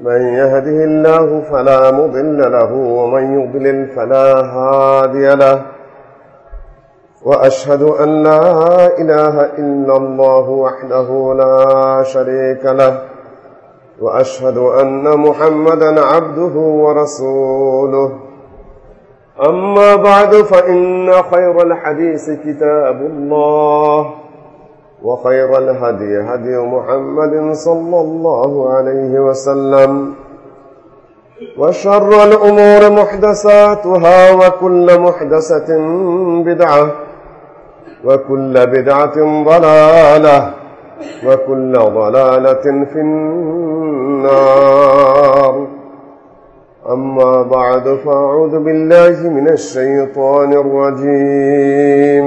من يهده الله فلا مضل له ومن يضلل فلا هادي له. وأشهد أن لا إله إلا الله وحده لا شريك له. وأشهد أن محمدا عبده ورسوله. أما بعد فإن خير الحديث كتاب الله. وخير الهدي هدي محمد صلى الله عليه وسلم. وشر الأمور محدثاتها وكل محدثة بدعة وكل بدعة ضلالة وكل ضلالة في النار. أما بعد فأعوذ بالله من الشيطان الرجيم.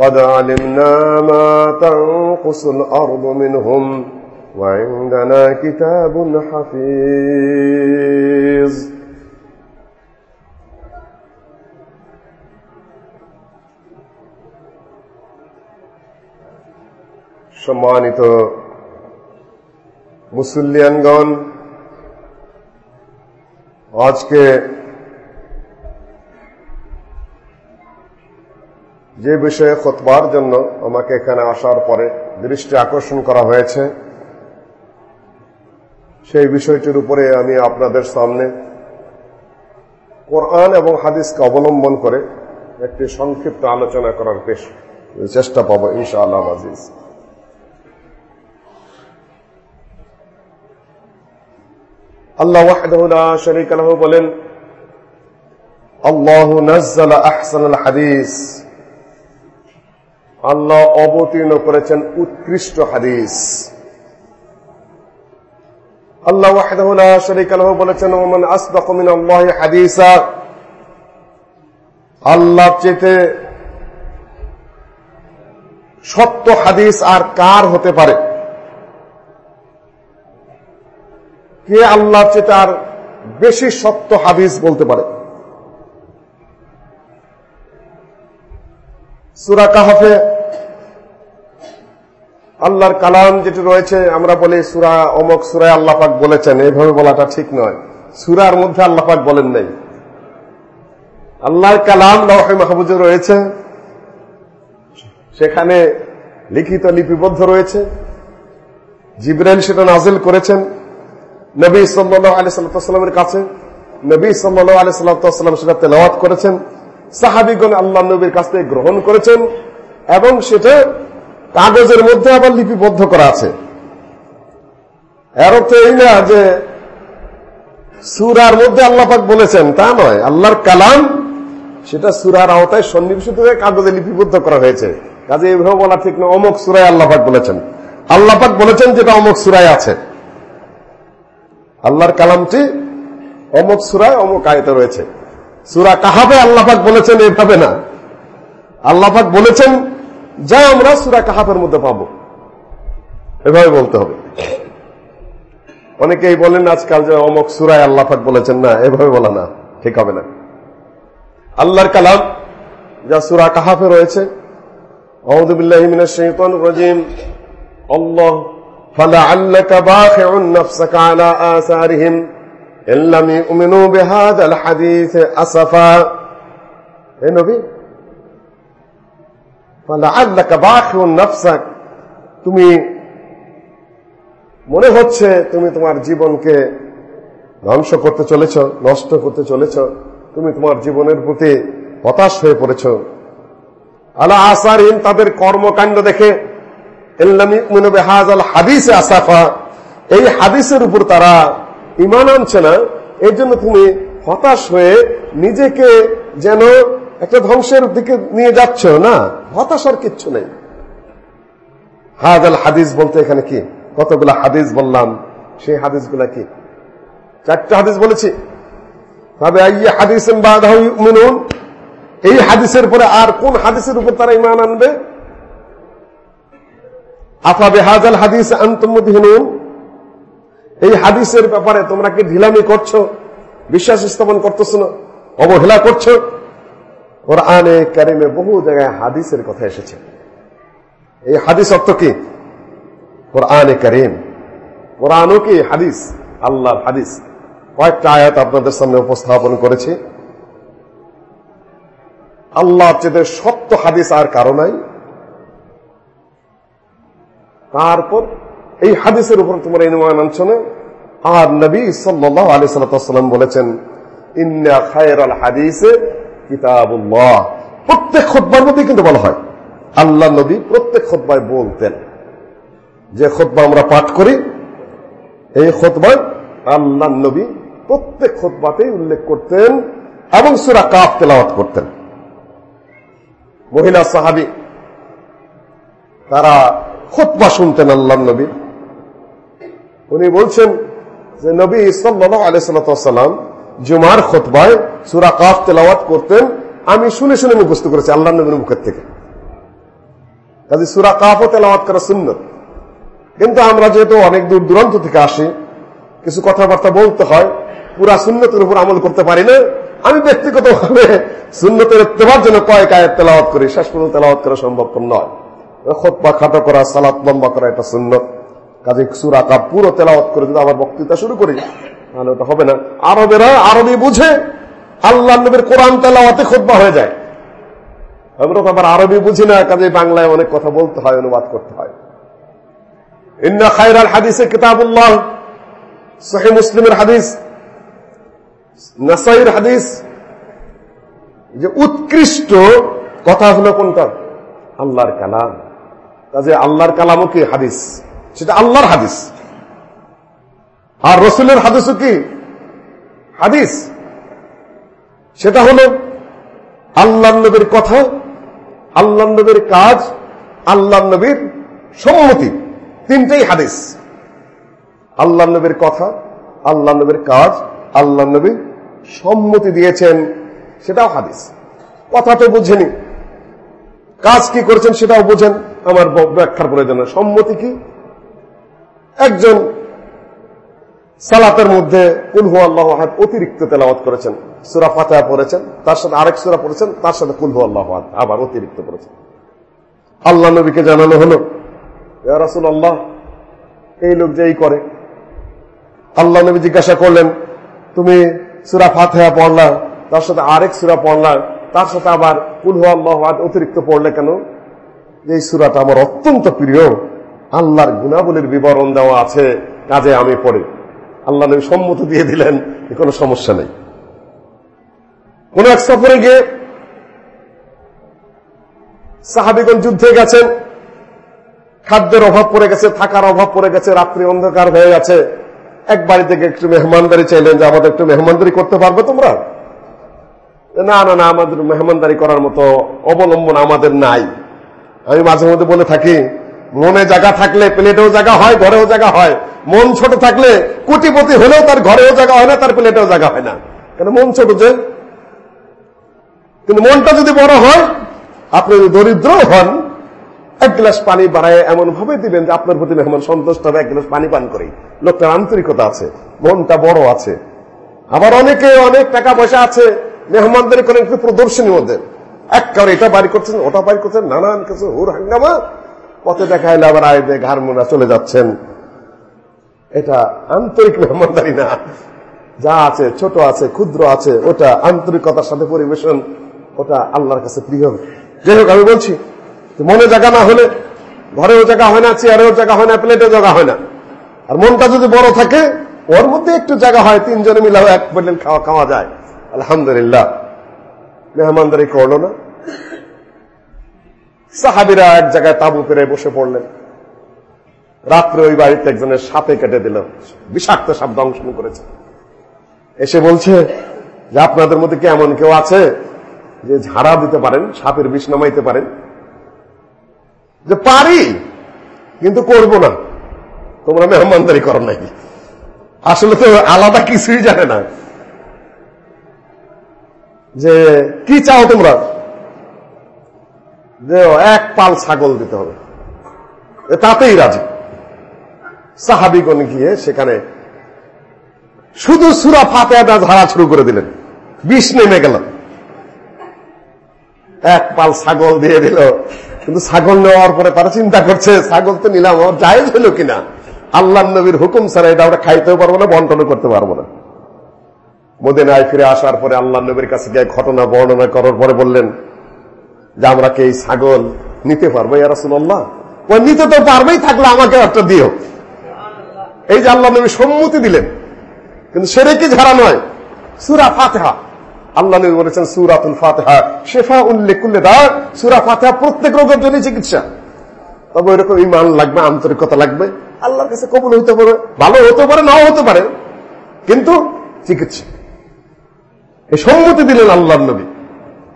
قد علمنا ما تنقص الأرض منهم وعندنا كتاب حفيظ সম্মানিত মুসল্লিয়ানগণ আজকে যে বিষয়ে খতবার জন্য আমাকে এখানে আসার পরে দৃষ্টি আকর্ষণ করা হয়েছে, সেই বিষয়টির উপরে আমি আপনাদের সামনে কোরআন এবং হাদিসকে অবলম্বন করে একটি সংক্ষিপ্ত আলোচনা করার পেশ চেষ্টা পাবো, ইনশাআল্লাহ, আজিজ। আল্লাহ বলেন, আল্লাহ নাজ্জালা আহসানুল হাদিস। আল্লাহ অবতীর্ণ করেছেন উৎকৃষ্ট হাদিস। আল্লাহ ওয়াহদাহুল্লাহ শরীক আলহ বলেছেন, ওমান আল্লাহ হাদিসা আল্লাহ চেতে সত্য হাদিস আর কার হতে পারে? কে আল্লাহ চেয়ে তার বেশি সত্য হাদিস বলতে পারে? সুরা কাহাফে আল্লাহর কালাম যেটি রয়েছে, আমরা বলি সুরা অমক, সুরায় আল্লাপাক বলেছেন। এইভাবে বলাটা ঠিক নয়। সুরার মধ্যে আল্লাপাক বলেন নাই। আল্লাহর কালাম লহে মাহবুজে রয়েছে। সেখানে লিখিত লিপিবদ্ধ রয়েছে। জিব্রাইল সেটা নাজিল করেছেন নবী সাল্লাহ আলি সাল্লামের কাছে। নবী সাল্লাহ আলি সাল্লাম সেটা তেলাওয়াত করেছেন। সাহাবিগণ আল্লাহ নবীর কাছ থেকে গ্রহণ করেছেন এবং সেটা কাগজের মধ্যে আবার লিপিবদ্ধ করা আছে। এর অর্থ এই না যে সুরার মধ্যে আল্লাপাক বলেছেন, তা নয়। আল্লাহর কালাম সেটা সুরার আওতায় সন্নিবেশিত হয়ে কাগজে লিপিবদ্ধ করা হয়েছে। কাজে এইভাবে বলা ঠিক না, অমুক সুরায় আল্লাপাক বলেছেন। আল্লাপাক বলেছেন যেটা অমুক সুরায় আছে। আল্লাহর কালামটি অমুক সুরায়, অমুক আয়তে রয়েছে। সুরা কাহাবে আল্লাহাক বলেছেন এইভাবে না। আল্লাহাক বলেছেন, যা আমরা সুরা কাহাবের মধ্যে পাব। এভাবে বলতে হবে। অনেকেই বলেন, আজকাল যে অমক সুরায় আল্লাহাক বলেছেন। না, এভাবে বলা না, ঠিক হবে না। আল্লাহর কালাম, যা সুরা কাহাফে রয়েছে। রজিম। আল্লাহ তুমি মনে হচ্ছে তুমি তোমার জীবনকে ধ্বংস করতে চলেছ, নষ্ট করতে চলেছ, তুমি তোমার জীবনের প্রতি হতাশ হয়ে পড়েছ। আলা আসারিন, তাদের কর্মকাণ্ড দেখে এল্লামি হাজ আল হাদিস আসাফা। এই হাদিসের উপর তারা ইমান আনছে না এই জন্য তুমি হতাশ হয়ে নিজেকে যেন একটা ধ্বংসের দিকে নিয়ে যাচ্ছ, না? হতাশার কিচ্ছু নেই। হাজাল হাদিস বলতে এখানে কি? কতগুলা হাদিস বললাম, সেই হাদিসগুলা কি? চারটা হাদিস বলেছি। তবে হাদিস এই হাদিসের পরে আর কোন হাদিসের উপর তারা ইমান আনবে? আফা বেহাজাল হাদিস আন্তমুদ্দিনুন এই হাদিসের ব্যাপারে তোমরা কি ঢিলামি করছ? বিশ্বাস স্থাপন করতেছ না? অবহেলা করছ? কোরআনে কারিমে বহু জায়গায় হাদিসের কথা এসেছে। এই হাদিস অর্থ কি? কোরআনে করিম। কি হাদিস? হাদিস। কয়েকটা আয়াত আপনাদের সামনে উপস্থাপন করেছি। আল্লাহর চেয়ে সত্য হাদিস আর কারও নাই। তারপর এই হাদিসের উপর তোমরা ইনমান আনছো না আর নবী সাল্লাহ আলি সাল্লাম বলেছেন, ইন্না খায়রাল হাদিসে কিতাবুল্লাহ। প্রত্যেক খোদ্বার মধ্যে কিন্তু বলা হয়। আল্লাহ নবী প্রত্যেক খোদ্বায় বলতেন, যে খোদ্া আমরা পাঠ করি, এই খোদ্বায় আল্লাহ নবী প্রত্যেক খোদ্বাতেই উল্লেখ করতেন এবং সুরা কাপ তেলাওয়াত করতেন। মহিলা সাহাবি, তারা খোতবা শুনতেন আল্লাহ নবী উনি বলছেন যে নবী ইসলাম আলাইসাল্লাম জুমার খোতবায় সুরা কাফ তেলাওয়াত করতেন। আমি শুনে শুনে মুখস্থ করেছি আল্লাহ নবীর মুখের থেকে। কাজে সুরা কাফও তেলাওয়াত করা সুন্নত। কিন্তু আমরা যেহেতু অনেক দূর দূরান্ত থেকে আসি, কিছু কথাবার্তা বলতে হয়, পুরা সুন্নতের উপর আমল করতে পারি না। আমি ব্যক্তিগতভাবে সুন্নতের ইত্তেবার জন্য কয়েক আয়ের তেলাওয়াত করি, শেষ পর্যন্ত তেলাওয়াত করা সম্ভব নয়। খোৎবা খাটো করা, সালাত লম্বা করা এটা সুন্নত। কাজে সুরা কাপ পুরো তেলাওয়াত করে যদি আবার বক্তৃতা শুরু করি, তাহলে ওটা হবে না। আরবেরা আরবি বুঝে আল্লাহ নবীর কোরআন তেলাওয়াতে খোদ্া হয়ে যায়। আবার আরবি বুঝি না, কাজে বাংলায় অনেক কথা বলতে হয়, অনুবাদ করতে হয়। উৎকৃষ্ট কথা হলো কোনটা? আল্লাহর কালাম। কাজে আল্লাহর কালামও কি হাদিস? সেটা আল্লাহর হাদিস। আর রসুলের হাদিসও কি? হাদিস। সেটা হলো আল্লাহ নবীর কথা আল্লাহ নবীর কাজ আল্লাহ নবীর সম্মতি। তিনটেই হাদিস। আল্লাহ নবীর কথা আল্লাহ নবীর কাজ আল্লাহ নবী সম্মতি দিয়েছেন, সেটাও হাদিস। কথা তো বুঝেনি। কাজ কি করেছেন সেটাও বোঝেন। আমার ব্যাখ্যার প্রয়োজন সম্মতি কি? একজন সালাতের মধ্যে কুলহু আল্লাহ হাত অতিরিক্ত তেলাওয়াত করেছেন। সুরা ফাতেহা পড়েছেন, তার সাথে আরেক সুরা পড়েছেন, তার সাথে কুলহু আল্লাহ হাত আবার অতিরিক্ত পড়েছেন। আল্লাহ নবীকে জানানো হলো রাসুল আল্লাহ এই লোক যে এই করে। আল্লাহ নবী জিজ্ঞাসা করলেন, তুমি সুরা ফাতেহা পড়লা, তার সাথে আরেক সুরা পড়লা, তার সাথে আবার কুলহু আল্লাহ অতিরিক্ত পড়লে কেন? এই সুরাটা আমার অত্যন্ত প্রিয়। আল্লাহর গুণাবলীর বিবরণ দেওয়া আছে, কাজে আমি পড়ি। আল্লাহ নবী সম্মত দিয়ে দিলেন কোনো সমস্যা নেই। কোন এক সফরে গিয়ে সাহাবিগণ যুদ্ধে গেছেন, খাদ্যের অভাব পড়ে গেছে, থাকার অভাব পড়ে গেছে, রাত্রি অন্ধকার হয়ে গেছে এক বাড়ি থেকে একটু মেহমানদারি চাইলেন যে, আমাদের একটু মেহমানদারি করতে পারবে তোমরা? না না না, আমাদের মেহমানদারি করার মতো অবলম্বন আমাদের নাই। আমি মাঝে মধ্যে বলে থাকি মনে জায়গা থাকলে প্লেটেও জায়গা হয়, ঘরেও জায়গা হয়। মন ছোট থাকলে কোটিপতি হলেও তার ঘরেও জায়গা হয় না, তার প্লেটেও জায়গা হয় না। কেন মন ছোট যে? কিন্তু মনটা যদি বড় হয়, আপনি যদি দরিদ্র হন, এক গ্লাস পানি বাড়ায় এমন ভাবে দিবেন যে আপনার প্রতি মেহমান সন্তুষ্ট হবে, এক গ্লাস পানি পান করি। লোকটার আন্তরিকতা আছে, মনটা বড় আছে। আবার অনেকে অনেক টাকা পয়সা আছে, মেহমানদের করেন একটু প্রদর্শনীর মধ্যে। এক কারণ এটা বাড়ি করছেন, ওটা বাড়ি করছেন, নানান কিছু হুর হাঙ্গামা পথে দেখা এলে আবার আয় ঘর মোড়া চলে যাচ্ছেন। এটা আন্তরিক মেহমানদারি না। যা আছে, ছোট আছে, ক্ষুদ্র আছে, ওটা আন্তরিকতার সাথে পরিবেশন, ওটা আল্লাহর কাছে প্রিয়। যাই হোক, আমি বলছি মনে জায়গা না হলে, ঘরেও জায়গা হয় না, চেয়ারেও জায়গা হয় না, প্লেটেও জায়গা হয় না। আর মনটা যদি বড় থাকে, ওর মধ্যে একটু জায়গা হয়, তিনজনে মিলাও এক বললেন, খাওয়া খাওয়া যায়। আলহামদুলিল্লাহ। মেহমানদারি করল না। সাহাবিরা এক জায়গায় তাবু পেরে বসে পড়লেন। রাত্রে ওই বাড়িতে একজনের সাপে কেটে দিল। বিষাক্ত সাপ দংশন করেছে। এসে বলছে, যে আপনাদের মধ্যে কি এমন কেউ আছে যে ঝাড়া দিতে পারেন, সাপের বিষ নামাইতে পারেন? যে পারি, কিন্তু করব না। তোমরা মেহমানদারি করো নাকি? আসলে তো আলাদা কিছুই জানে না। যে কি চাও তোমরা? যে এক পাল ছাগল দিতে হবে। তাতেই রাজি। সাহাবিগণ গিয়ে সেখানে শুধু সুরা ফাতেহাটা ধারা শুরু করে দিলেন। বিষ নেমে গেল। এক পাল ছাগল দিয়ে দিল। কিন্তু ছাগল নেওয়ার পরে তারা চিন্তা করছে, ছাগল তো নিলাম, আমার হলো কিনা? আল্লাহ নবীর হুকুম ছাড়া এটা আমরা খাইতেও পারব না, বন্টনও করতে পারব না। মদিনায় ফিরে আসার পরে আল্লাহ নবীর কাছে গিয়ে ঘটনা বর্ণনা করার পরে বললেন যে আমরা কি এই ছাগল নিতে পারব? ইয়ারসুল্লাহ ও নিতে তো পারবেই, থাকলে আমাকে একটা দিও। এই যে আল্লাহ নবী সম্মতি দিলেন। কিন্তু সেরে কি ঝাড়া নয়? সুরা ফাতেহা। আল্লাহ নবী বলেছেন, সুরাতুল ফাতেহা শেফা উল্লেখ করলে দাঁড় সুরা ফাতেহা প্রত্যেক রোগের জন্য চিকিৎসা। তবে ওইরকম ইমান লাগবে, আন্তরিকতা লাগবে। আল্লাহর কাছে কবুল হইতে পারে, ভালো হতে পারে, নাও হতে পারে। কিন্তু চিকিৎসা। এই সম্মতি দিলেন আল্লাহ নবী।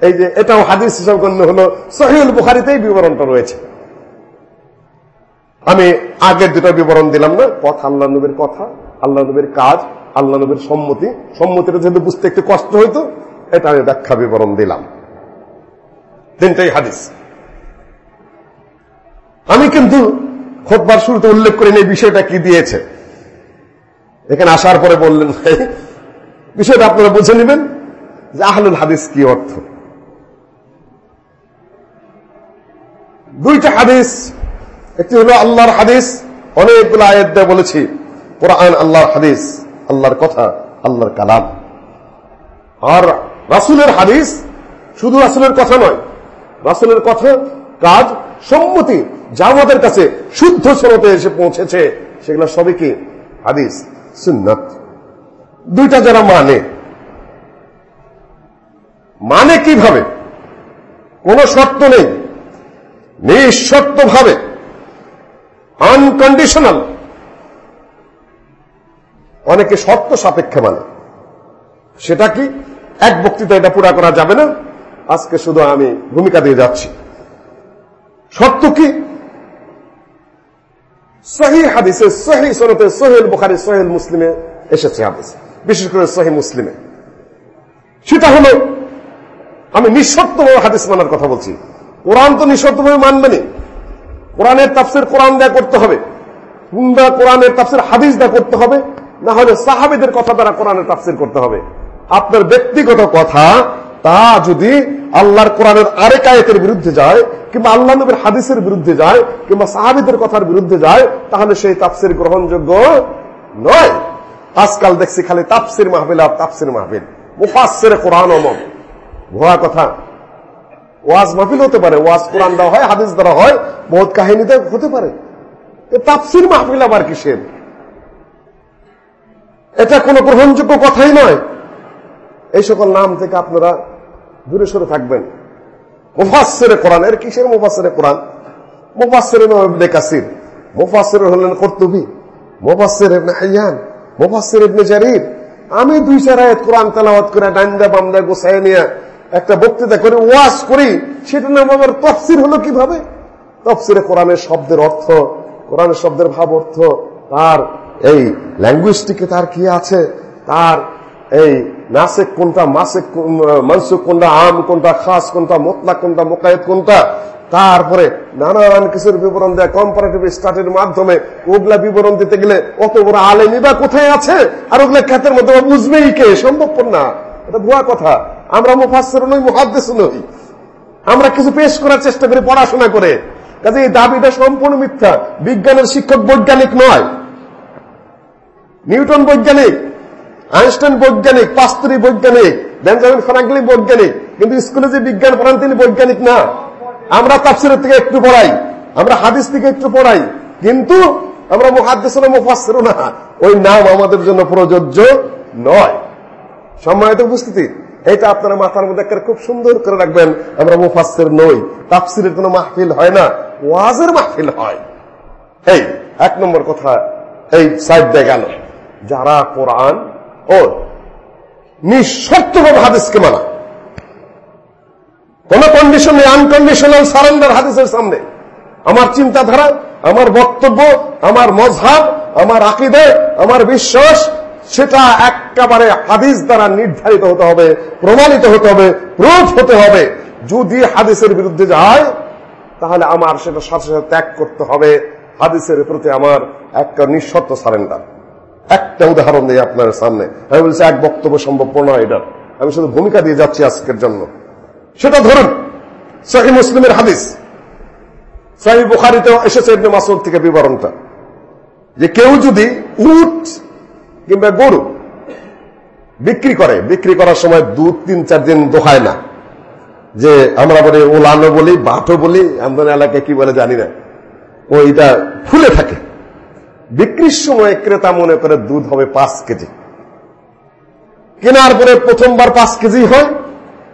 এই যে এটাও হাদিস হিসাবে গণ্য হল সহিউল বুখারিতেই বিবরণটা রয়েছে। আমি আগের দুটো বিবরণ দিলাম না কথা আল্লাহ নবীর কথা, আল্লাহ নবীর কাজ, আল্লাহ নবীর সম্মতি। সম্মতিটা যেহেতু বুঝতে একটু কষ্ট হইতো, এটা আমি ব্যাখ্যা বিবরণ দিলাম। তিনটাই হাদিস। আমি কিন্তু খোদবার শুরুতে উল্লেখ করিনি এই বিষয়টা কি দিয়েছে। এখানে আসার পরে বললেন, ভাই, বিষয়টা আপনারা বুঝে নেবেন যে আহলুল হাদিস কি অর্থ? দুইটা হাদিস, একটি হলো আল্লাহর হাদিস, অনেকগুলো আয়াত দিয়ে বলেছি, কোরআন আল্লাহর হাদিস, আল্লাহর কথা, আল্লাহর কালাম। আর রাসুলের হাদিস শুধু রাসুলের কথা নয়, রাসুলের কথা, কাজ সম্মতি যা আমাদের কাছে শুদ্ধ সরতে এসে পৌঁছেছে, সেগুলো সবই কি? হাদিস, সুন্নত। দুইটা যারা মানে মানে কীভাবে? কোন শর্ত নেই। নিঃশর্ত ভাবে আনকন্ডিশনাল অনেকে শর্ত সাপেক্ষে মানে সেটা কি? এক বক্তৃতা এটা পুরা করা যাবে না। আজকে শুধু আমি ভূমিকা দিয়ে যাচ্ছি। শর্ত কি? সহি হাদিসে, সহি সনতে সোহেল বুখারি সোহেল মুসলিমে এসেছে হাদিস। বিশেষ করে সহি মুসলিমে। সেটা হলো, আমি নিঃশর্তভাবে হাদিস মানার কথা বলছি। কোরআন তো নিঃশর্তভাবে মানবেনি কোরআনের তাফসির কোরআন দেয়া করতে হবে। কিংবা কোরআনের তাফসির হাদিস দেয়া করতে হবে। না হলে সাহাবিদের কথা দ্বারা কোরআনের তাফসির করতে হবে। আপনার ব্যক্তিগত কথা, তা যদি আল্লাহর কোরআনের আরেক আয়তের বিরুদ্ধে যায়, কিংবা আল্লাহ নবীর হাদিসের বিরুদ্ধে যায়, কিংবা সাহাবিদের কথার বিরুদ্ধে যায়, তাহলে সেই তাফসির গ্রহণযোগ্য নয়। আজকাল দেখছি খালি তাফসির মাহবিল আর তাফসির মাহবিল মুফাসের কোরআন অমম ভুয়া কথা। ওয়াজ মাহফিল হতে পারে, ওয়াজ কোরআন দেওয়া হয়, হাদিস দেওয়া হয় বহুত কাহিনীতে হতে পারে। তাফসির মাহফিল আবার কিসের? এটা কোনো গ্রহণযোগ্য কথাই নয়। এই সকল নাম থেকে আপনারা দূরে সরে থাকবেন। মুফাসের কোরআন, এর কিসের মুফাসের কোরআন? মুফাসের কাসির মুফাসের হলেন কর্তুবি মুফাসের হাইয়ান মুফাসের ইবনে জারির। আমি দুই চার আয়াত কোরআন তেলাওয়াত করে ডাইন্দা বামদা গোসাই নিয়ে একটা বক্তৃতা করে ওয়াশ করি, সেটা নাম আমার তফসির হলো কীভাবে? তফসিরে কোরআনের শব্দের অর্থ, কোরআনের শব্দের ভাব অর্থ, তার এই ল্যাঙ্গুয়েজটিকে তার কি আছে? তার এই নাসেক কোনটা, মাসেক মানসুক কোনটা, আম কোনটা, খাস কোনটা মোতলা কোনটা, মোকায়েত কোনটা? তারপরে নানান কিছুর বিবরণ দেয় কম্পারেটিভ স্টাডির মাধ্যমে ওগুলা বিবরণ দিতে গেলে অত বড় আলেমি বা কোথায় আছে? আর ওগুলা খ্যাতের মধ্যে বুঝবেই কে? সম্ভবপর না। এটা ভুয়া কথা। আমরা মুফাসের নই মুহাদ্দেশ নই। আমরা কিছু পেশ করার চেষ্টা করি পড়াশোনা করে। কাজে এই দাবিটা সম্পূর্ণ মিথ্যা। বিজ্ঞানের শিক্ষক বৈজ্ঞানিক নয়। নিউটন বৈজ্ঞানিক, আইনস্টাইন বৈজ্ঞানিক, পাস্তরি বৈজ্ঞানিক, বেঞ্জামিন ফ্রাঙ্কলিন বৈজ্ঞানিক, কিন্তু স্কুলে যে বিজ্ঞান পড়ান তিনি বৈজ্ঞানিক না। আমরা তাফসিরের থেকে একটু পড়াই, আমরা হাদিস থেকে একটু পড়াই, কিন্তু আমরা মুহাদ্দিস না মুফাসসির না। ওই নাম আমাদের জন্য প্রযোজ্য নয়। সম্মানিত উপস্থিতি এটা আপনারা মাথার মধ্যে একটা খুব সুন্দর করে রাখবেন। আমরা মুফাসসির নই। তাফসিরের কোনো মাহফিল হয় না। ওয়াজের মাহফিল হয়। এই, এক নম্বর কথা, এই সাইড দিয়ে গেল। যারা কোরআন ও নিঃশর্তভাবে হাদিসকে মানা, কোন কন্ডিশন আনকন্ডিশনাল সারেন্ডার হাদিসের সামনে। আমার চিন্তাধারা, আমার বক্তব্য, আমার মজহাব, আমার আকিদে, আমার বিশ্বাস সেটা একেবারে হাদিস দ্বারা নির্ধারিত হতে হবে, প্রমাণিত হতে হবে, প্রুফ হতে হবে। যদি হাদিসের বিরুদ্ধে যায়, তাহলে আমার সেটা সাথে সাথে ত্যাগ করতে হবে। হাদিসের প্রতি আমার একটা নিঃশর্ত সারেন্ডার। একটা উদাহরণ দিই আপনার সামনে। আমি বলছি, এক বক্তব্য সম্ভব নয় এটার। আমি শুধু ভূমিকা দিয়ে যাচ্ছি আজকের জন্য। সেটা ধরুন, সহি মুসলিমের হাদিস। সহি বুখারিতেও এসেছে মাসুদ থেকে বিবরণটা। যে কেউ যদি উট কিংবা গরু বিক্রি করে, বিক্রি করার সময় দু, তিন, চার দিন দোহায় না। যে আমরা বলি ওলানো বলি বাটো বলি আমাদের এলাকায় কি বলে জানি না। ওইটা ফুলে থাকে। বিক্রির সময় ক্রেতা মনে করে দুধ হবে পাঁচ কেজি। কেনার পরে প্রথমবার পাঁচ কেজি হয়,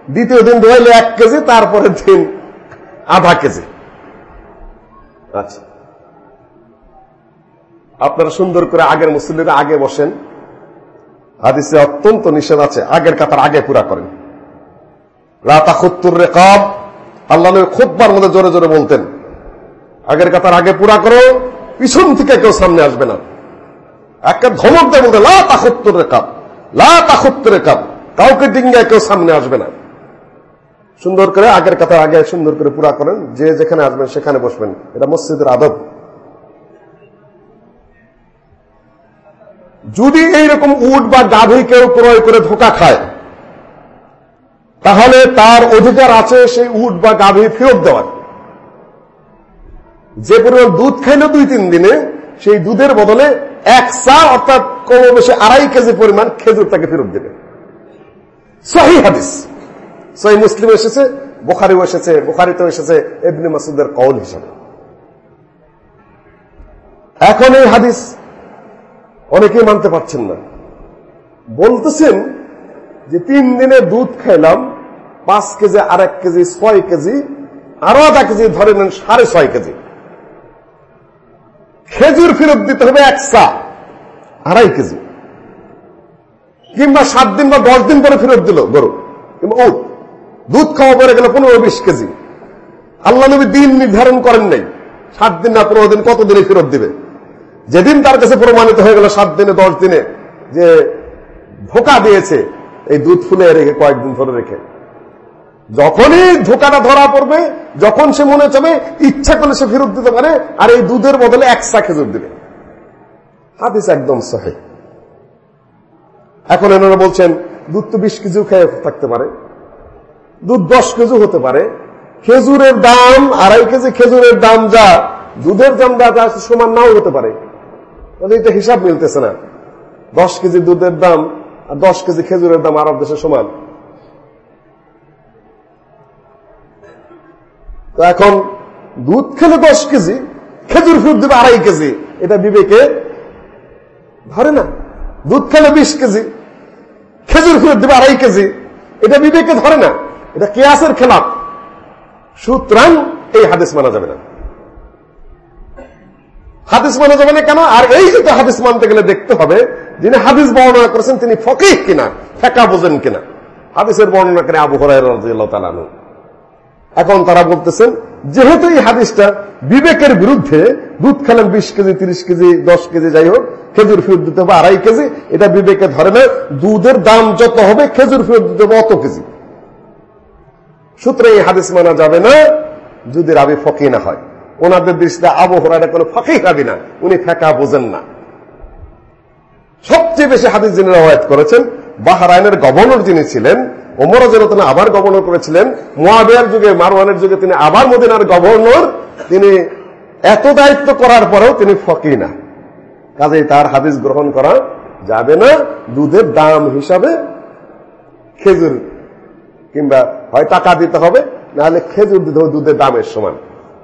দ্বিতীয় দিন ধোয়াইলে এক কেজি তারপরে দিন আধা কেজি। আচ্ছা। আপনারা সুন্দর করে আগের মুসল্লিরা আগে বসেন। হাদিসে অত্যন্ত নিষেধ আছে, আগের কাতার আগে পুরা করেন। রাতা রাতাখুত্তুর রেকাব, আল্লাহ খুববার মধ্যে জোরে জোরে বলতেন, আগের কাতার আগে পুরা করো, পিছন থেকে কেউ সামনে আসবে না। একটা ধমক দেয় বলতে লা তাখুত্তুর রেকাব, লা তাখুত্তুর রেকাব, কাউকে ডিঙ্গায় কেউ সামনে আসবে না। সুন্দর করে আগের কথা আগে সুন্দর করে পুরা করেন, যে যেখানে আসবেন সেখানে বসবেন। এটা মসজিদের আদব। যদি এইরকম উট বা গাভী কেউ ক্রয় করে ধোকা খায়, তাহলে তার অধিকার আছে সেই উট বা গাভী ফেরত দেওয়ার। যে পরিমাণ দুধ খাইল দুই তিন দিনে, সেই দুধের বদলে এক চা অর্থাৎ কম বেশি আড়াই কেজি পরিমাণ খেজুর তাকে ফেরত দেবে। সহি হাদিস। সহি মুসলিম এসেছে, বোখারিও এসেছে, বোখারিতেও এসেছে এবনে মাসুদের কৌল হিসাবে। এখন এই হাদিস অনেকেই মানতে পারছেন না। বলতেছেন যে তিন দিনে দুধ খাইলাম পাঁচ কেজি আর এক কেজি, ছয় কেজি, আরও আধা কেজি, ধরে নেন সাড়ে ছয় কেজি। খেজুর ফেরত দিতে হবে এক চা আড়াই কেজি। কিংবা সাত দিন বা দশ দিন পরে ফেরত দিল, গরু। কিংবা ও দুধ খাওয়া পরে গেল পনেরো বিশ কেজি। আল্লাহ নবী দিন নির্ধারণ করেন নাই। সাত দিন না পনেরো দিন কত দিনে ফেরত দিবে? যেদিন তার কাছে প্রমাণিত হয়ে গেল সাত দিনে, দশ দিনে, যে ধোকা দিয়েছে, এই দুধ ফুলে রেখে কয়েকদিন ধরে রেখে। যখনই ধোকাটা ধরা পড়বে, যখন সে মনে চাবে, ইচ্ছা করলে সে ফেরত দিতে পারে, আর এই দুধের বদলে একসা খেজুর দিবে। হাদিস একদম সহে। এখন এনারা বলছেন, দুধ তো বিশ কেজিও খেয়ে থাকতে পারে। দুধ দশ কেজি হতে পারে। খেজুরের দাম, আড়াই কেজি খেজুরের দাম যা, দুধের দাম যা যা সমান নাও হতে পারে। তাহলে এটা হিসাব মিলতেছে না। দশ কেজি দুধের দাম আর দশ কেজি খেজুরের দাম আরব দেশের সমান। তো এখন দুধ খেলে দশ কেজি, খেজুর ফেরত দেবে আড়াই কেজি, এটা বিবেকে ধরে না। দুধ খেলে বিশ কেজি, খেজুর ফেরত দেবে আড়াই কেজি, এটা বিবেকে ধরে না। এটা কেয়াসের খেলাপ সুতরাং এই হাদিস মানা যাবে না। হাদিস মানা যাবে না কেন? আর এই যেটা হাদিস মানতে গেলে দেখতে হবে, যিনি হাদিস বর্ণনা করেছেন তিনি ফকিহ কিনা, ফেকা বোঝেন কিনা? হাদিসের বর্ণনা করে আবু হরাই রাজু এখন তারা বলতেছেন, যেহেতু এই হাদিসটা বিবেকের বিরুদ্ধে, দুধ খেলেন বিশ কেজি, তিরিশ কেজি, দশ কেজি, যাই হোক, খেজুর ফিরত দিতে হবে আড়াই কেজি, এটা বিবেকে ধরে না দুধের দাম যত হবে, খেজুর ফিরত দিতে হবে অত কেজি। সূত্রে এই হাদিস মানা যাবে না, যদি রাবি ফকি না হয়। ওনাদের দৃষ্টিতে আবহাওয়াটা কোনো ফকি রাবি না। উনি ফেঁকা বোঝেন না। সবচেয়ে বেশি হাদিস যিনি রবায়ত করেছেন, বাহারাইনের গভর্নর যিনি ছিলেন, ওমর জনতনা আবার গভর্নর করেছিলেন, মোয়াবিয়ার যুগে, মারওয়ানের যুগে তিনি আবার মদিনার গভর্নর। তিনি এত দায়িত্ব করার পরেও তিনি ফকি না। কাজেই তার হাদিস গ্রহণ করা যাবে না। দুধের দাম হিসাবে খেজুর কিংবা হয় টাকা দিতে হবে, নাহলে খেজুর দুধের দামের সমান।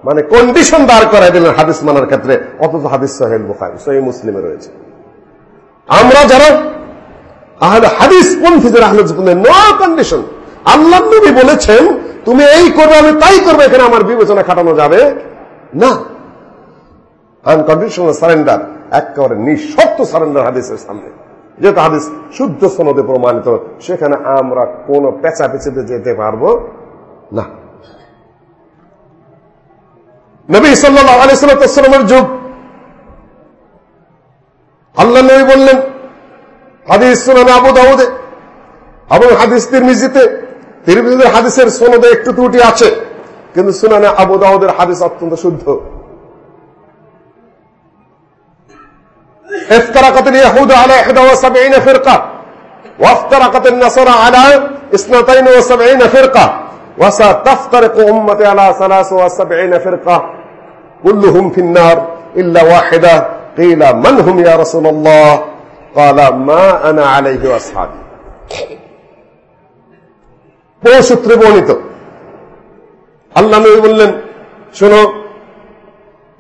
মানে কন্ডিশন দাঁড় করাই দিলেন হাদিস মানার ক্ষেত্রে, অথচ হাদিস সহেল বুখারি সহি মুসলিমে রয়েছে। আমরা যারা হাদিস পন্থী যারা আহলে নো কন্ডিশন আল্লাহ নবী বলেছেন, তুমি এই করবে, আমি তাই করবে, এখানে আমার বিবেচনা খাটানো যাবে না। আনকন্ডিশনাল সারেন্ডার একেবারে নিঃশর্ত সারেন্ডার হাদিসের সামনে। যেহেতু হাদিস শুদ্ধ সনদে প্রমাণিত, সেখানে আমরা কোন পেঁচা পেঁচিতে যেতে পারব না। নবী সাল্লাহ আলাইসালামের যুগ আল্লাহ নবী বললেন হাদিস সুনানে আবু দাউদে এবং হাদিস তিরমিজিতে তিরমিজিদের হাদিসের সনদে একটু ত্রুটি আছে কিন্তু সুনানে আবু দাউদের হাদিস অত্যন্ত শুদ্ধ افترقت اليهود على 71 فرقة وافترقت النصارى على 72 فرقة وستفترق أمتي على 73 فرقة كلهم في النار إلا واحدة قيل من هم يا رسول الله قال ما أنا عليه وأصحابي বহু সূত্রে বর্ণিত আল্লাহ নবী বললেন শোনো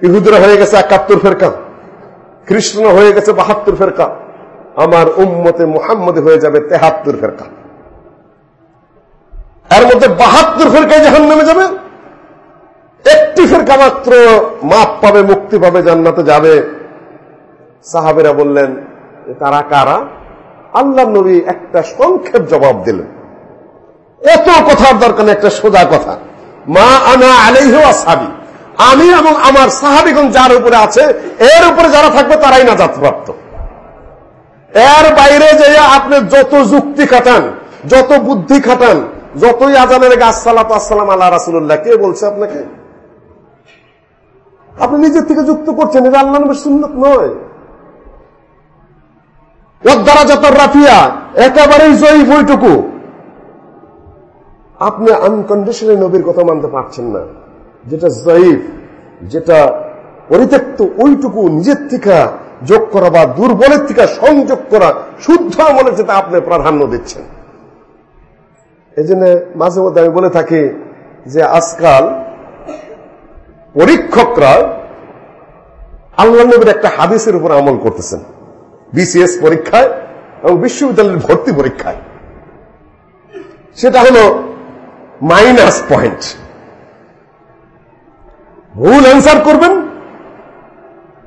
ইহুদরা হয়ে গেছে একাত্তর ফেরকা খ্রিস্টান হয়ে গেছে বাহাত্তর ফেরকা আমার উম্মতে মুহাম্মদে হয়ে যাবে তেহাত্তর ফেরকা এর মধ্যে বাহাত্তর ফেরকায় যখন নেমে যাবে একটি ফেরকা মাত্র মাপ পাবে, মুক্তি পাবে, জান্নাতে যাবে। সাহাবেরা বললেন তারা কারা আল্লাহ নবী একটা সংক্ষেপ জবাব দিলেন। এত কথার দরকার একটা সোজা কথা। মা আনা আলাইহ সাবি আমি এবং আমার সাহাবিগণ যার উপরে আছে, এর উপরে যারা থাকবে, তারাই না প্রাপ্ত এর বাইরে যে আপনি যত যুক্তি খাটান, যত বুদ্ধি খাটান, যতই আজানের আসসালাত আসসালাম আল্লাহ রাসুল্লাহ কে বলছে আপনাকে? আপনি নিজের থেকে যুক্ত করছেন, এটা আল্লাহ নবীর সুন্নত নয়। আপনি আনকন্ডিশনাল নবীর কথা মানতে পারছেন না। যেটা জয়ীফ, যেটা পরিত্যক্ত ওইটুকু নিজের থেকে যোগ করা বা দুর্বলের থেকে সংযোগ করা শুদ্ধ আমলের যেটা আপনি প্রাধান্য দিচ্ছেন। এই জন্য মাঝে মধ্যে আমি বলে থাকি যে আজকাল পরীক্ষকরা আল্লাহ নবীর একটা হাদিসের উপর আমল করতেছেন। বিসিএস পরীক্ষায় এবং বিশ্ববিদ্যালয়ের ভর্তি পরীক্ষায়। সেটা হল মাইনাস পয়েন্ট ভুল অ্যান্সার করবেন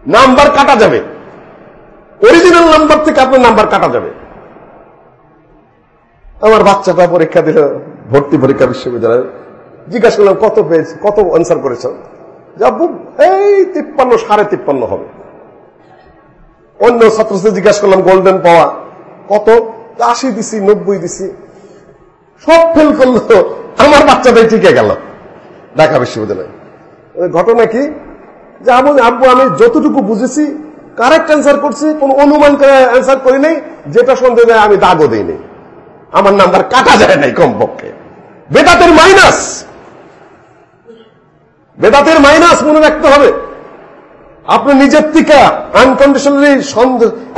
নাম্বার কাটা যাবে। অরিজিনাল নাম্বার থেকে আপনার নাম্বার কাটা যাবে। আমার বাচ্চাটা পরীক্ষা দিল, ভর্তি পরীক্ষা বিশ্ববিদ্যালয়ে। জিজ্ঞাসা করলাম, কত পেয়েছে, কত অ্যান্সার করেছ? এই তিপ্পান্ন, সাড়ে তিপ্পান্ন হবে। অন্য ছাত্রদের জিজ্ঞাসা করলাম গোল্ডেন পাওয়া কত? আশি দিছি, নব্বই দিছি। সব ফেল করল, আমার টিকে গেল ঢাকা ঘটনা কি? যে আবু, আব্বু, আমি যতটুকু বুঝেছি কারেক্ট অ্যান্সার করছি, কোন অনুমান অ্যান্সার করি নাই, যেটা সন্দেহ আমি দাগও দিইনি। আমার নাম্বার কাটা যায় নাই কমপক্ষে। বেদাতের মাইনাস বেদাতের মাইনাস মনে রাখতে হবে। আপনি নিজের থেকে আনকন্ডিশনালি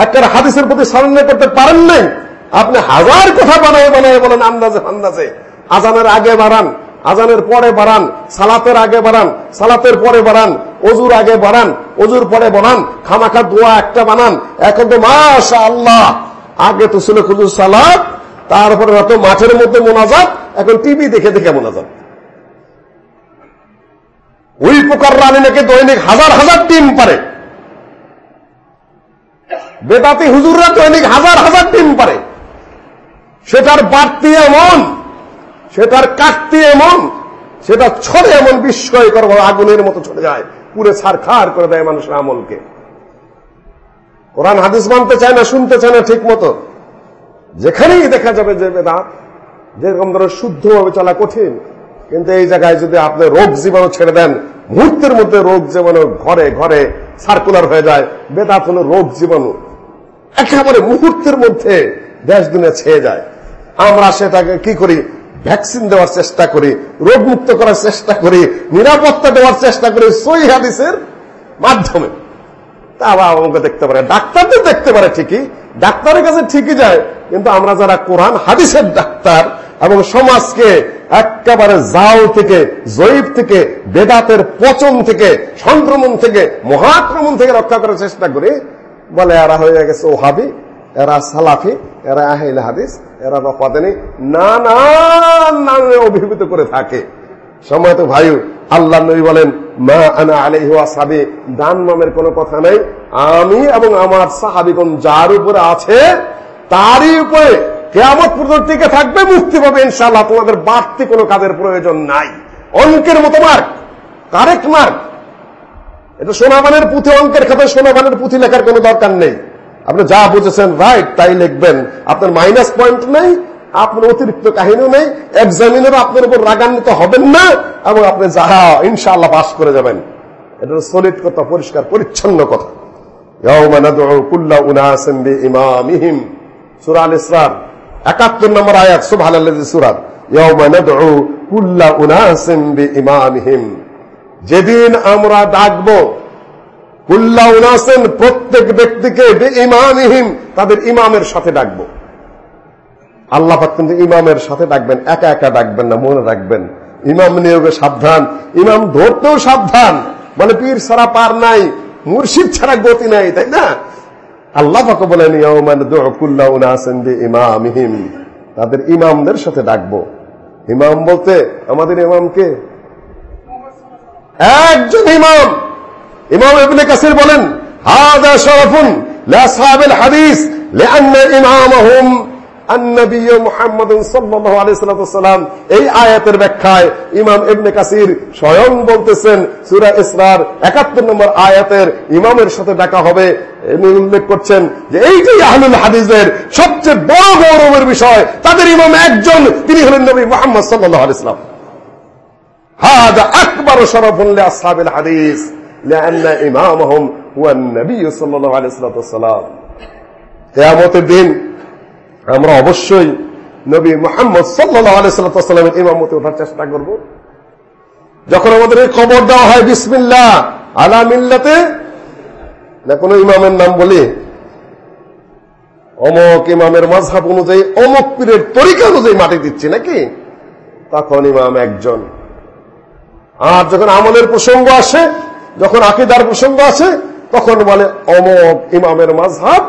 একটা হাদিসের প্রতি সারেন্ডার করতে পারেন নাই। আপনি হাজার কথা বানায় বানায় বলেন, আন্দাজে আন্দাজে আজানের আগে বাড়ান, আজানের পরে বাড়ান, সালাতের আগে বাড়ান, সালাতের পরে বাড়ান, অজুর আগে বাড়ান, অজুর পরে বাড়ান, খামাখা দোয়া একটা বানান, এখন তো মাশা আল্লাহ আগে তো ছিল খুজুর সালাদ তারপরে মাঠের মধ্যে মোনাজাত, এখন টিভি দেখে দেখে মোনাজাত। ওই প্রকার রানী নাকি দৈনিক হাজার হাজার টিম পারে। বেদাতি হুজুররা দৈনিক হাজার হাজার টিম পারে। সেটার বাড়তি এমন, সেটার কাটতি এমন, সেটা ছড়ে এমন বিস্ময়কর আগুনের মতো ছড়ে যায় পুরে ছাড় খার করে দেয় মানুষের আমলকে। কোরআন হাদিস মানতে চায় না, শুনতে চায় না ঠিক মতো যেখানেই দেখা যাবে যে বেদাত, যেরকম ধরো শুদ্ধভাবে চলা কঠিন কিন্তু এই জায়গায় যদি আপনি রোগ জীবাণু ছেড়ে দেন, মুহূর্তের মধ্যে রোগ জীবাণু ঘরে ঘরে সার্কুলার হয়ে যায় বেদাত হল রোগ জীবাণু। একেবারে মুহূর্তের মধ্যে দেশ দুনিয়া ছেয়ে যায়। আমরা সেটাকে কি করি? ভ্যাকসিন দেওয়ার চেষ্টা করি রোগ মুক্ত করার চেষ্টা করি, নিরাপত্তা দেওয়ার চেষ্টা করি সই হাদিসের মাধ্যমে। তা দেখতে পারে, ডাক্তারদের দেখতে পারে ঠিকই, ডাক্তারের কাছে ঠিকই যায়, কিন্তু আমরা যারা কোরআন, হাদিসের ডাক্তার এবং সমাজকে একেবারে জাল থেকে, জয়ীব থেকে, বেদাতের পচন থেকে সংক্রমণ থেকে, মহাক্রমণ থেকে রক্ষা করার চেষ্টা করি। বলে এরা হয়ে গেছে ওহাবি, এরা সালাফি, এরা আহিল হাদিস, এরা রফাদানি, নানান নামে অভিভূত করে থাকে। সময় তো ভাই আল্লাহ নবী বলেন, মা আনা আলাইহি ওয়াসাবি দান নামের কোনো কথা নেই। আমি এবং আমার সাহাবিগণ যার উপরে আছে, তারই উপরে কেয়ামত পর্যন্ত টিকে থাকবে, মুক্তি পাবে ইনশাল্লাহ তোমাদের বাড়তি কোনো কাজের প্রয়োজন নাই। অঙ্কের মতো মার্ক, কারেক্ট মার্ক। এটা সোনাবানের পুঁথি, অঙ্কের খাতে সোনাবানের পুঁথি লেখার কোনো দরকার নেই। আপনি যা বুঝেছেন রাইট তাই লিখবেন। আপনার মাইনাস পয়েন্ট নেই, আপনার অতিরিক্ত কাহিনীও নেই এক্সামিনার আপনার উপর রাগান্বিত হবেন না, এবং আপনি যা ইনশাল্লাহ পাশ করে যাবেন। এটা সলিড কথা, পরিষ্কার, পরিচ্ছন্ন কথা। ইমামিহিম সুরাল ইসরার একাত্তর নম্বর আয়াত সুভাল সুরাত যেদিন আমরা ডাকব, কুল্লা উনাসেন প্রত্যেক ব্যক্তিকে ইমামহিম তাদের ইমামের সাথে ডাকব। আল্লাহ কিন্তু ইমামের সাথে ডাকবেন, একা একা ডাকবেন না, মনে রাখবেন। ইমাম নিয়োগে সাবধান, ইমাম ধরতেও সাবধান। মানে পীর ছাড়া পার নাই, মুর্শিদ ছাড়া গতি নাই, তাই না? আল্লাহ বলেন তাদের ইমামদের সাথে ডাকবো। ইমাম বলতে, আমাদের ইমামকে একজন ইমাম। ইমাম ইবনে কাসির বলেন হাদা শরফুন লা সাহাবিল হাদিস লিআন্না ইমামাহুম النبي محمد صلى الله عليه وسلم এই আয়াতের ব্যাখ্যায় ইমাম ইবনে কাসির স্বয়ং বলতেছেন সূরা ইসরার 71 নম্বর আয়াতের ইমামের সাথে ডাকা হবে তিনি উল্লেখ করছেন যে এইটাই আহলুল হাদিসের সবচেয়ে বড় গৌরবের বিষয় তাদের ইমাম একজন তিনি হলেন নবী মুহাম্মদ সাল্লাল্লাহু আলাইহি ওয়াসাল্লাম هذا أكبر شرف لأصحاب الحديث لأن إمامهم هو النبي صلى الله عليه والسلام কেয়ামতের দিন আমরা অবশ্যই নবী মোহাম্মদ সাল্লাহ আলাইসাল্লামের ইমামতে ওঠার চেষ্টা করব। যখন আমাদের এই খবর দেওয়া হয় বিসমিল্লা আলা না কোনো ইমামের নাম বলি, অমক ইমামের মাঝহাব অনুযায়ী, অমক পীরের তরিকা অনুযায়ী মাটি দিচ্ছি নাকি? তখন ইমাম একজন। আর যখন আমলের প্রসঙ্গ আসে, যখন আকিদার প্রসঙ্গ আসে, তখন বলে অমক ইমামের মাঝহাব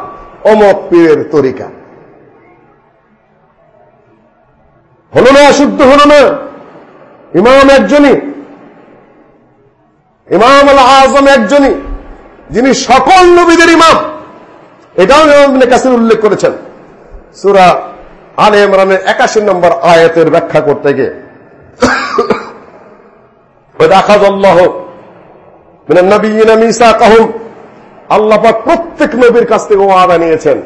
অমক পীরের তরিকা। হলো না, শুদ্ধ হলো না। ইমাম একজনই। ইমাম আল আজম একজনই, যিনি সকল নবীদের ইমাম। এটাও ইমাম কাসির উল্লেখ করেছেন। সুরা আলে ইমরানের একাশি নম্বর আয়াতের ব্যাখ্যা করতে গিয়ে। আল্লাহ প্রত্যেক নবীর কাছ থেকে ওয়াদা নিয়েছেন।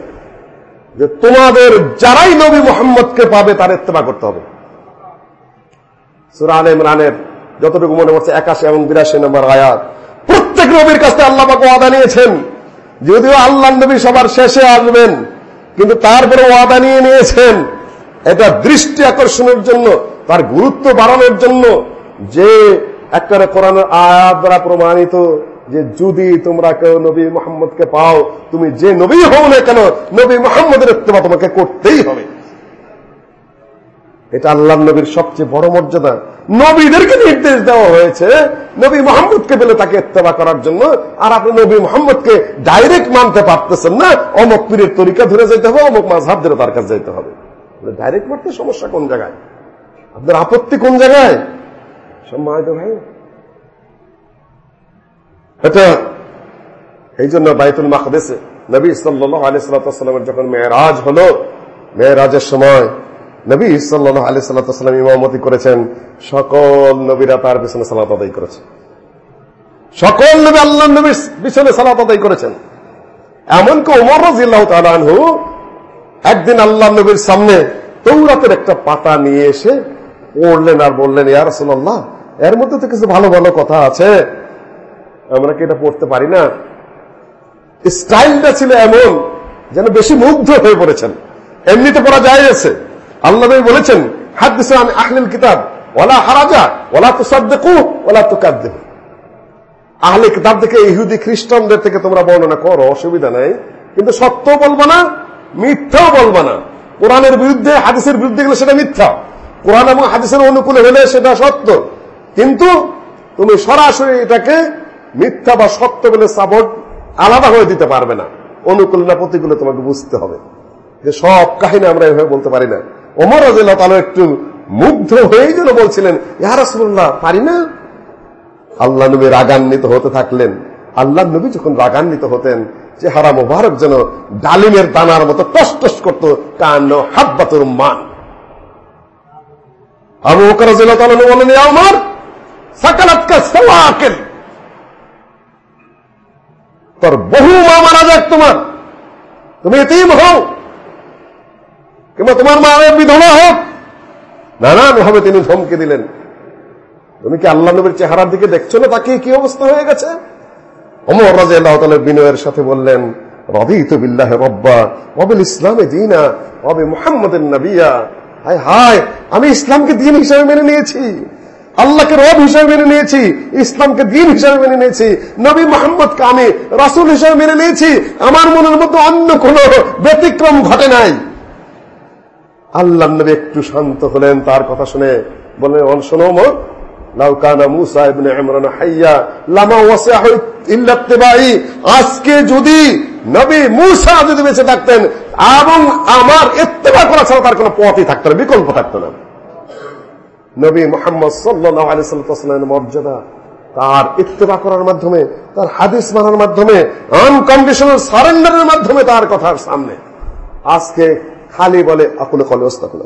যে তোমাদের যারাই নবী মোহাম্মদকে পাবে, তার ইত্তেবা করতে হবে। সুরান ইমরানের যতটুকু মনে পড়ছে, একাশি এবং বিরাশি নম্বর আয়াত। প্রত্যেক নবীর কাছে আল্লাহ ওয়াদা নিয়েছেন। যদিও আল্লাহ নবী সবার শেষে আসবেন, কিন্তু তারপরে ওয়াদা নিয়ে নিয়েছেন। এটা দৃষ্টি আকর্ষণের জন্য, তার গুরুত্ব বাড়ানোর জন্য যে একটা কোরআনের আয়াত দ্বারা প্রমাণিত যে যদি তোমরা কেউ নবী মোহাম্মদকে পাও, তুমি যে নবী হও না কেন, নবী মোহাম্মদের ইত্তেবা তোমাকে করতেই হবে। এটা আল্লাহ নবীর সবচেয়ে বড় মর্যাদা। নবীদেরকে নির্দেশ দেওয়া হয়েছে নবী মোহাম্মদকে পেলে তাকে ইত্তেবা করার জন্য। আর আপনি নবী মোহাম্মদকে ডাইরেক্ট মানতে পারতেছেন না, অমক পীরের তরিকা ধরে যেতে হবে, অমক মাঝহাব ধরে তার কাছে যেতে হবে। ডাইরেক্ট মারতে সমস্যা কোন জায়গায়? আপনার আপত্তি কোন জায়গায়? সম্মানিত ভাই এটা এই জন্য বাইতুল মাকদেশে নবী সাল্লাহ আলিয়াল্লামের যখন মেয়েরাজ হল, মেয়েরাজের সময় নবী সাল্লাহ আলি সাল্লাম ইমামতি করেছেন, সকল নবীরা তার পিছনে সালাত আদায় করেছে সকল নবী আল্লাহ নবীর পিছনে সালাত আদায় করেছেন। এমনকি ওমর রাজিল্লাহ একদিন আল্লাহ নবীর সামনে তৌরাতের একটা পাতা নিয়ে এসে পড়লেন আর বললেন ইয়ার রসুল্লাহ এর মধ্যে তো কিছু ভালো ভালো কথা আছে। আমরা কি এটা পড়তে পারি না? স্টাইলটা ছিল এমন, যেন বেশি মুগ্ধ হয়ে পড়েছেন। এমনিতে পড়া যায় আছে। আল্লাহ বলেছেন, হাদিস আহলিল কিতাব ওলা হারাজা ওলা তো সাদ্দেকু ওলা তো কাদ্দেব আহলে কিতাব থেকে ইহুদি খ্রিস্টানদের থেকে তোমরা বর্ণনা করো, অসুবিধা নাই। কিন্তু সত্য বলব না, মিথ্যাও বলব না। কোরআনের বিরুদ্ধে, হাদিসের বিরুদ্ধে গেলে সেটা মিথ্যা। কোরআন এবং হাদিসের অনুকূলে হলে সেটা সত্য। কিন্তু তুমি সরাসরি এটাকে মিথ্যা বা সত্য বলে সাপোর্ট আলাদা হয়ে দিতে পারবে না। অনুকূল না প্রতিকূলে তোমাকে বুঝতে হবে। যে সব কাহিনী আমরা এভাবে বলতে পারি না। ওমর রাজিল্লাহ তালা একটু মুগ্ধ হয়েই যেন বলছিলেন ইয়ারসুল্লাহ পারি না? আল্লাহ নবী রাগান্বিত হতে থাকলেন। আল্লাহ নবী যখন রাগান্বিত হতেন, চেহারা মোবারক যেন ডালিমের দানার মতো টস টস করত কান্ন হাব্বাতুর মান। আবু তাআলা বলেন ওমর, সাকালাতকা সাওয়াকিল তোর বহু মা মারা যাক তোমার। তুমি এতিম হও। কিংবা তোমার মা বিধবা হোক। নানান ভাবে তিনি ধমকে দিলেন। তুমি কি আল্লাহ নবীর চেহারার দিকে দেখছ না? তাকে কি অবস্থা হয়ে গেছে? অমর রাজা আল্লাহ বিনয়ের সাথে বললেন রবিত বিল্লাহ রব্বা অবিল ইসলামে দিনা অবে মোহাম্মদের নবিয়া। হায় হায়, আমি ইসলামকে দিন হিসাবে মেনে নিয়েছি। আল্লাহকে রব হিসাবে মেনে নিয়েছি, ইসলামকে দিন হিসাবে মেনে নিয়েছি, নবী মোহাম্মদকে আমি রাসুল হিসাবে মেনে নিয়েছি, আমার মনের মধ্যে অন্য কোন ব্যতিক্রম ঘটে নাই। আল্লাহ নবী একটু শান্ত হলেন, তার কথা শুনে বললেন শোনো ইল্লা আজকে যদি নবী মুসা যদি বেঁচে থাকতেন, এবং আমার ইত্তেবা করা ছাড়া তার কোনো পথই থাকতো না, বিকল্প থাকতো না। নবী মোহাম্মদ আলাইহি মর্যাদা, তার ইত্তেবা করার মাধ্যমে, তার হাদিস মানার মাধ্যমে আনকন্ডিশনাল সারেন্ডারের মাধ্যমে তার কথার সামনে। আজকে খালি বলে, আকুলে কলে ওস্তাকুলে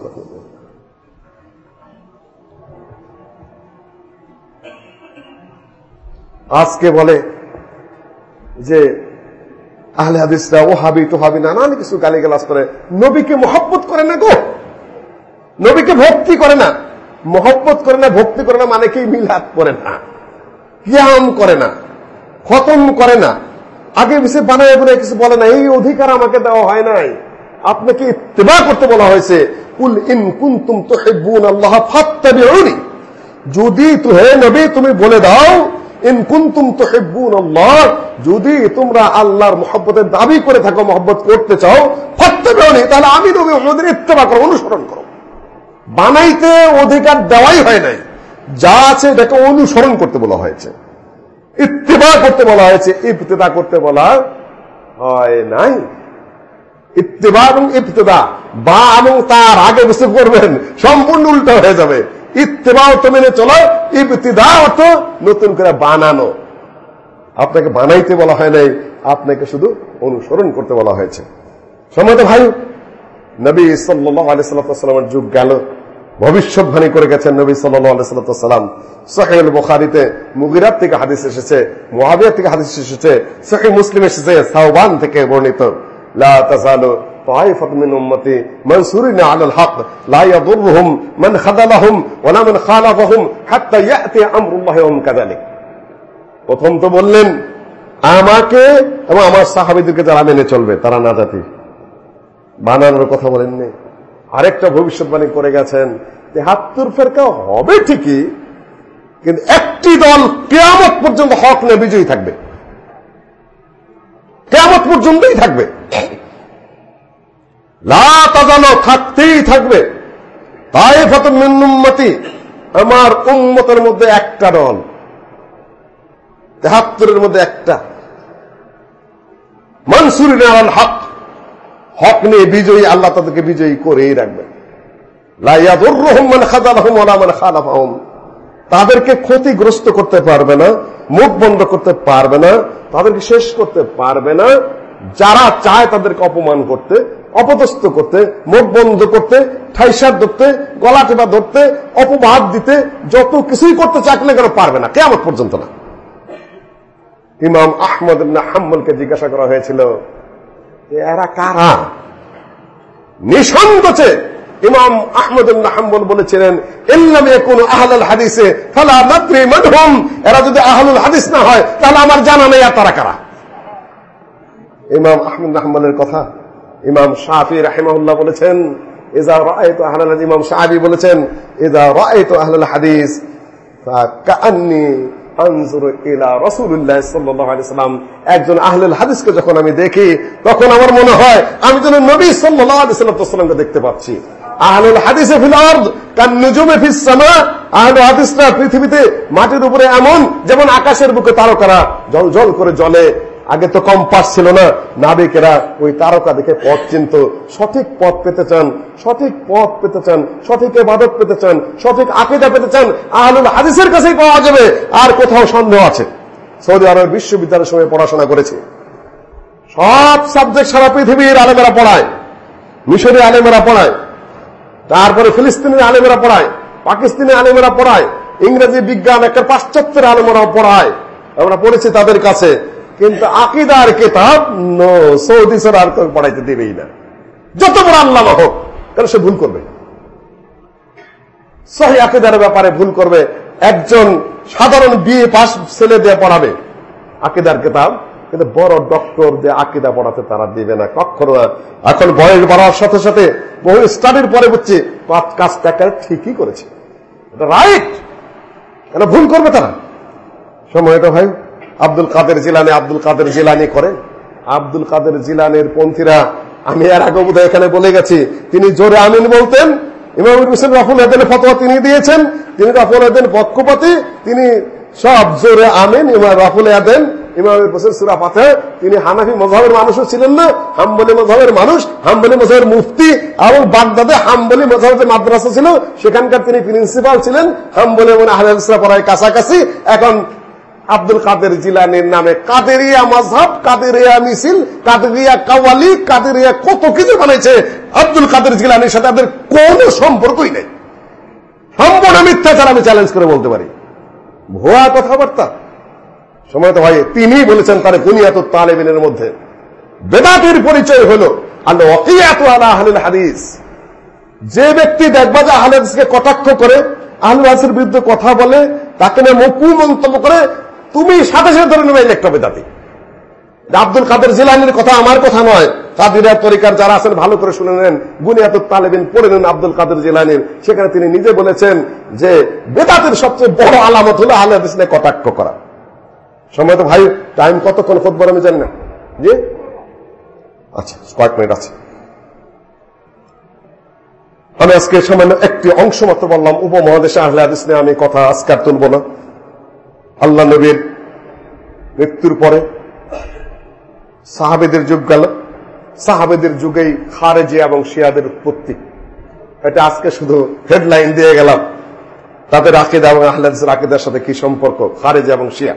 আজকে বলে যে, আহলে হাদিসরা ও হাবি তো হাবি নানান কিছু গালি গালাস করে, নবীকে মহব্বত করে না গো? নবীকে ভক্তি করে না? মহব্বত করে না, ভক্তি করে না মানে কি মিলাদ করে না, কিয়াম করে না, খতম করে না। আগে পিছিয়ে বানায় বলে, কিছু বলে না, এই অধিকার আমাকে দেওয়া হয় নাই। আপনাকে ইত্তেবা করতে বলা হয়েছে, কুল ইন কুনতুম তুহিব্বুন আল্লাহ ফাত্তাবিউনি। যদি হে নবী, তুমি বলে দাও, ইন কুনতুম তুহিব্বুন আল্লাহ, যদি তোমরা আল্লাহর মহব্বতের দাবি করে থাকো, মহব্বত করতে চাও, ফাত্তাবিউনি, তাহলে আমি নবী ইত্তেবা করো, অনুসরণ করো। বানাইতে অধিকার দেওয়াই হয় নাই। যা আছে এটাকে অনুসরণ করতে বলা হয়েছে। ইত্তেবা করতে বলা হয়েছে। ইফতেদা করতে বলা হয় নাই। ইত্তেবা এবং ইবতেদা, বা এবং তার আগে বুঝতে করবেন সম্পূর্ণ উল্টো হয়ে যাবে। ইত্তেবা অর্থ মেনে চলো, ইবতেদা অর্থ নতুন করে বানানো। আপনাকে বানাইতে বলা হয় নাই, আপনাকে শুধু অনুসরণ করতে বলা হয়েছে। সময় ভাই, নবী সাল্লাহ আলিয়াল্লামের যুগ গেল। ভবিষ্যৎবাণী করে গেছেন নবী সাল্লাম সহেল বোখারিতে মুগিরাত থেকে হাদিস এসেছে মহাবিয়ার থেকে হাদিস এসেছে সহে মুসলিম এসেছে সাহবান থেকে বর্ণিত লা তাজালু طائفة من أمتي منصورين على الحق لا يضرهم من خذلهم ولا من خالفهم حتى يأتي أمر الله وهم كذلك প্রথম তো বললেন আমাকে এবং আমার সাহাবিদেরকে যারা মেনে চলবে তারা না জাতি বানানোর কথা বলেননি আরেকটা ভবিষ্যৎবাণী করে গেছেন তেহাত্তর ফেরকা হবে ঠিকই, কিন্তু একটি দল কেয়ামত পর্যন্ত হক নিয়ে বিজয়ী থাকবে। কেয়ামত পর্যন্তই থাকবে। লাতাজানো থাকতেই থাকবে। তাই ফত মিন্নুম্মতি আমার উম্মতের মধ্যে একটা দল। তেহাত্তরের মধ্যে একটা। মনসুরিন আল হক। হক নিয়ে বিজয়ী, আল্লাহ তাদেরকে বিজয়ী করেই রাখবেন। তাদেরকে ক্ষতিগ্রস্ত করতে পারবে না, মুখ বন্ধ করতে পারবে না, তাদেরকে শেষ করতে পারবে না। যারা চায় তাদেরকে অপমান করতে, অপদস্থ করতে, মুখ বন্ধ করতে, ঠাইসার ধরতে, গলা টেপা ধরতে, অপবাদ দিতে, যত কিছুই করতে চাকলে কেন পারবে না কেমন পর্যন্ত না। ইমাম আহমদ হাম্মলকে জিজ্ঞাসা করা হয়েছিল এরা কারা? নিঃসন্দোচে ইমাম আহমদ হাম্বল বলেছিলেন, ইল্লামে কোন আহলাল হাদিসে, ফালা নাদ্রি মানহুম। এরা যদি আহলুল হাদিস না হয়, তাহলে আমার জানা নেই আর তারা কারা? ইমাম আহমদ হাম্বলের কথা, ইমাম শাহি রাহিমাহুল্লাহ বলেছেন ইজা রাআইত আহলাল ইমাম শাহি বলেছেন ইজা রাআইত আহলাল হাদিস ফাকান্নি একজন হাদিসকে যখন আমি দেখি, তখন আমার মনে হয়, আমি যেন নবী সাল্লাল্লাহু সাল্লামকে দেখতে পাচ্ছি। আহলুল হাদিসে ফিল আরদ, কান নুজুমে ফিস আহলুল হাদিসরা পৃথিবীতে মাটির উপরে এমন, যেমন আকাশের বুকে তারকারা জল জল করে জলে আগে তো কম্পাস ছিল না। নাবিকেরা ওই তারকা দেখে পথ চিনত। সঠিক পথ পেতে চান, সঠিক পথ পেতে চান, সঠিক এবাদত পেতে চান, সঠিক আকিদা পেতে চান, আহলুল হাদিসের কাছেই পাওয়া যাবে। আর কোথাও সন্দেহ আছে। সৌদি আরবের বিশ্ববিদ্যালয়ের সময় পড়াশোনা করেছি। সব সাবজেক্ট সারা পৃথিবীর আলেমেরা পড়ায়। মিশরি আলেমেরা পড়ায়। তারপরে ফিলিস্তিনের আলেমেরা পড়ায়। পাকিস্তানি আলেমেরা পড়ায়। ইংরেজি বিজ্ঞান একটা পাশ্চাত্যের আলেমেরা পড়ায়। আমরা পড়েছি তাদের কাছে। কিন্তু আকিদার কেতাব সৌদি সর আর কেউ পড়াইতে দেবেই না। যত বড় আল্লাহ হোক কারণ সে ভুল করবে। সহি আকিদার ব্যাপারে ভুল করবে। একজন সাধারণ বিয়ে পাস ছেলে দিয়ে পড়াবে আকিদার কেতাব, কিন্তু বড় ডক্টর যে আকিদা পড়াতে তারা দিবে না। কখনো এখন বয়স বাড়ার সাথে সাথে বহু স্টাডির পরে বুঝছি কাজটা একেবারে ঠিকই করেছে। এটা রাইট। এটা ভুল করবে তারা। সময়টা ভাই। আব্দুল কাদের জিলানি আব্দুল কাদের জিলানি করেন। আব্দুল কাদের জিলানের পন্থীরা, আমি এর আগে বোধহয় এখানে বলে গেছি, তিনি জোরে আমিন বলতেন। রাফুল ফতোয়া তিনি দিয়েছেন। তিনি রাফুল পক্ষপাতি, তিনি সব জোরে আমিন, ইমাম রাফুল ইমাম তিনি হানাফি মজাহের মানুষও ছিলেন না, হাম্বলি মজাহের মানুষ, হাম্বলি মজাহের মুফতি এবং বাগদাদে হাম্বলি মজাহের মাদ্রাসা ছিল, সেখানকার তিনি প্রিন্সিপাল ছিলেন। হাম্বলি এবং কাছাকাছি। এখন আব্দুল কাদের জিলানির নামে কাদেরিয়া মাঝহাব কাদেরিয়া মিছিল, কাদেরিয়া কাওয়ালি কাদেরিয়া কত কিছু বানাইছে আব্দুল কাদের জিলানির সাথে তাদের কোনো সম্পর্কই নেই। সম্পূর্ণ মিথ্যাচার আমি চ্যালেঞ্জ করে বলতে পারি। ভুয়া কথাবার্তা। সময় তো ভাই, তিনি বলেছেন তার বুনিয়াত তালেবিনের মধ্যে। বেদাতের পরিচয় হল আল্লাহ হাদিস। যে ব্যক্তি দেখবা যে আহলে কটাক্ষ করে আহলুল হাদিসের বিরুদ্ধে কথা বলে, তাকে নিয়ে মকু মন্তব্য করে তুমি সাথে সাথে ধরে নেবে একটা বেদাতি আব্দুল কাদের জিলানির কথা আমার কথা নয় কাদিরা তরিকার যারা আছেন, ভালো করে শুনে নেন বুনিয়াত তালেবিন পড়ে নেন আব্দুল কাদের জিলানির। সেখানে তিনি নিজে বলেছেন যে বেদাতের সবচেয়ে বড় আলামত হলো আহলে হাদিস কটাক্ষ করা। সময় তো ভাই টাইম কতক্ষণ খোঁজবার আমি জানি না। জি? আচ্ছা কয়েক মিনিট আছে। আমি আজকে সামান্য একটি অংশ মাত্র বললাম, উপমহাদেশে আহলে হাদিস নিয়ে আমি কথা আজকার তুলব না। আল্লাহ নবীর মৃত্যুর পরে সাহাবেদের যুগ গেল। সাহাবেদের যুগেই খারেজি এবং শিয়াদের উৎপত্তি। এটা আজকে শুধু হেডলাইন দিয়ে গেলাম। তাদের আকিদা এবং আহলাদের আকিদার সাথে কি সম্পর্ক? খারেজ এবং শিয়া।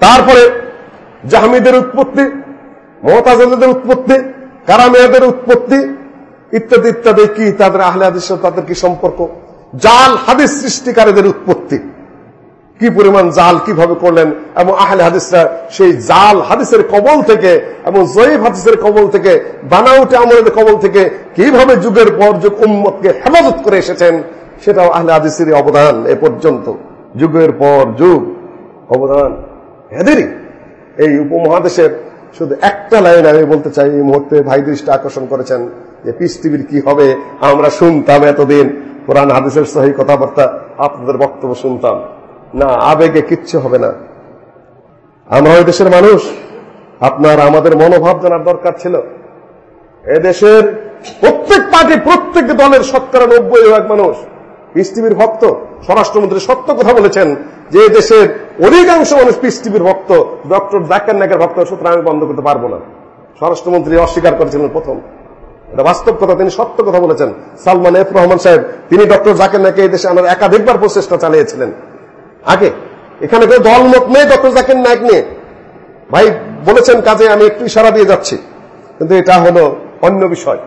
তারপরে জাহামিদের উৎপত্তি মমতাজদের উৎপত্তি, কারামিয়াদের উৎপত্তি, ইত্যাদি ইত্যাদি কি তাদের আহলে হাদিস তাদের কি সম্পর্ক? জাল হাদিস সৃষ্টিকারীদের উৎপত্তি। কি পরিমাণ জাল কীভাবে করলেন এবং আহলে হাদিসরা সেই জাল হাদিসের কবল থেকে এবং জয়ীফ হাদিসের কবল থেকে, বানাউটে আমলের কবল থেকে কীভাবে যুগের পর যুগ উম্মতকে হেফাজত করে এসেছেন, সেটাও আহলে হাদিসের অবদান এ পর্যন্ত। যুগের পর যুগ অবদান এদেরই। এই উপমহাদেশের শুধু একটা লাইন আমি বলতে চাই, এই মুহূর্তে ভাই দৃষ্টি আকর্ষণ করেছেন যে টিভির কি হবে? আমরা শুনতাম এতদিন। কোরআন, হাদিসের সহি কথাবার্তা আপনাদের বক্তব্য শুনতাম। না, আবেগে কিচ্ছু হবে না। আমরা ওই দেশের মানুষ। আপনার, আমাদের মনোভাব জানার দরকার ছিল। এদেশের প্রত্যেক পার্টি, প্রত্যেক দলের শতকরা নব্বই ভাগ মানুষ পিস টিভির ভক্ত। স্বরাষ্ট্রমন্ত্রী সত্য কথা বলেছেন যে দেশের অধিকাংশ মানুষ পিস টিভির ভক্ত। ডক্টর জাকার নাকের ভক্ত, সুতরাং আমি বন্ধ করতে পারব না। স্বরাষ্ট্রমন্ত্রী অস্বীকার করেছিলেন প্রথম। এটা বাস্তব কথা, তিনি সত্য কথা বলেছেন। সালমান এফ রহমান সাহেব, তিনি ডক্টর জাকের নাকে এই দেশে আনার একাধিকবার প্রচেষ্টা চালিয়েছিলেন। আগে, এখানে কেউ দলমত নেই ডক্টর জাকির নায়ক নিয়ে। ভাই বলেছেন, কাজে আমি একটু ইশারা দিয়ে যাচ্ছি। কিন্তু এটা হলো অন্য বিষয়।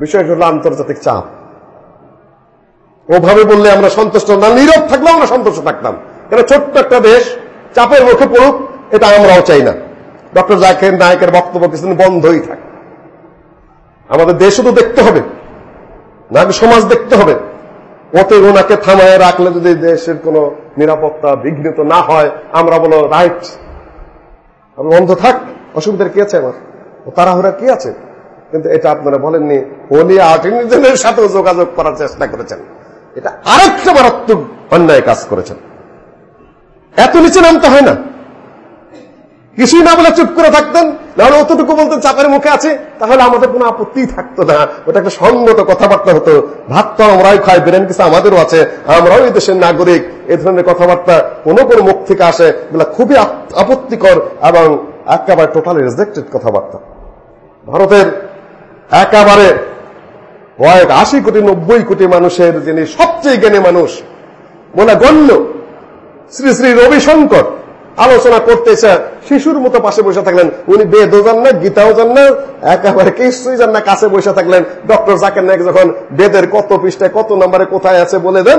বিষয়টা হলো আন্তর্জাতিক চাপ। ওভাবে বললে আমরা সন্তুষ্ট না, নীরব থাকলেও আমরা সন্তুষ্ট থাকতাম। কেন, ছোট্ট একটা দেশ, চাপের মুখে পড়ুক, এটা আমরাও চাই না। ডক্টর জাকির নায়কের বক্তব্য কিছুদিন বন্ধই থাক। আমাদের দেশও তো দেখতে হবে। নাকি সমাজ দেখতে হবে। ওতে ওনাকে থামায় রাখলে যদি দেশের কোন নিরাপত্তা, বিঘ্নিত না হয়, আমরা বলো রাইট আমি বন্ধ থাক, অসুবিধার কি আছে আমার? তাড়াহুড়া কি আছে? কিন্তু এটা আপনারা বলেননি, হোলি আর্টিনিজনের সাথেও যোগাযোগ করার চেষ্টা করেছেন। এটা আরেকটা মারাত্মক অন্যায় কাজ করেছেন। এত নিচে নামতে হয় না। কিছুই না বলে চুপ করে থাকতেন। নাহলে অতটুকু বলতেন, চাপের মুখে আছে, তাহলে আমাদের কোনো আপত্তি থাকতো না। ওটা একটা সঙ্গত কথাবার্তা হতো। ভাত তো আমরাই খাই, বেরেন কিছু আমাদেরও আছে। আমরাও এই দেশের নাগরিক। এ ধরনের কথাবার্তা কোনো কোনো মুখ থেকে আসে। এগুলো খুবই আপত্তিকর এবং একেবারে টোটালি রেজেক্টেড কথাবার্তা। ভারতের একেবারে কয়েক আশি কোটি, নব্বই কোটি মানুষের যিনি সবচেয়ে জ্ঞানী মানুষ, বলে গণ্য, শ্রী শ্রী রবিশঙ্কর আলোচনা করতে এসে শিশুর মতো পাশে বসে থাকলেন, উনি বেদও যান না, গীতাও যান না, একেবারে কিছুই যান না, কাছে বসে থাকলেন। ডক্টর জাকের নায়ক যখন বেদের কত পৃষ্ঠায়, কত নম্বরে কোথায় আছে বলে দেন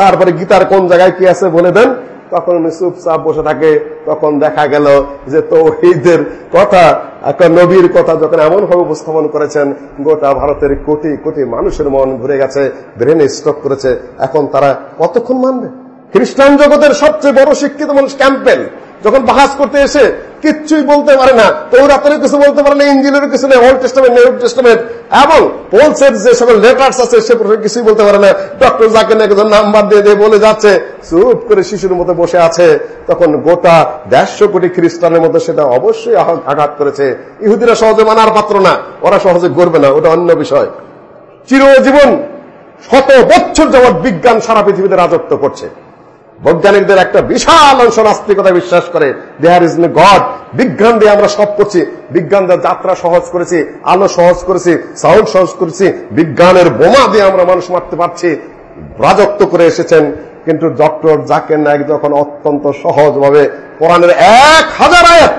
তারপরে গীতার কোন জায়গায় কি আছে বলে দেন, তখন উনি চুপচাপ বসে থাকে। তখন দেখা গেল যে তৌহিদের কথা, একটা নবীর কথা যখন এমন ভাবে উপস্থাপন করেছেন, গোটা ভারতের কোটি কোটি মানুষের মন ঘুরে গেছে, ব্রেন স্টক করেছে। এখন তারা কতক্ষণ মানবে? খ্রিস্টান জগতের সবচেয়ে বড় শিক্ষিত মানুষ ক্যাম্পেল যখন বাহাস করতে এসে কিচ্ছুই বলতে পারে না তৌরাতের কিছু বলতে পারে না ইঞ্জিনের কিছু নেই, ওল্ড টেস্টামেন্ট, নিউ টেস্টামেন্ট, এবং পোলসের যে সকল লেটার্স আছে, সে কিছুই বলতে পারে না। ডক্টর জাকির একজন নাম্বার দিয়ে দিয়ে বলে যাচ্ছে, চুপ করে শিশুর মতো বসে আছে। তখন গোটা দেড়শো কোটি খ্রিস্টানের মধ্যে সেটা অবশ্যই আঘাত করেছে। ইহুদিরা সহজে মানার পাত্র না, ওরা সহজে করবে না, ওটা অন্য বিষয়। চিরজীবন শত বছর যাবৎ বিজ্ঞান সারা পৃথিবীতে রাজত্ব করছে। বৈজ্ঞানিকদের একটা বিশাল অংশ নাস্তিকতা বিশ্বাস করে দেয়ার ইজ গড বিজ্ঞান দিয়ে আমরা সব করছি। বিজ্ঞান দিয়ে যাত্রা সহজ করেছি, আলো সহজ করেছি সাউন্ড সহজ করেছি, বিজ্ঞানের বোমা দিয়ে আমরা মানুষ মারতে পারছি। রাজত্ব করে এসেছেন, কিন্তু ডক্টর জাকের নায়ক যখন অত্যন্ত সহজভাবে কোরআনের এক হাজার আয়াত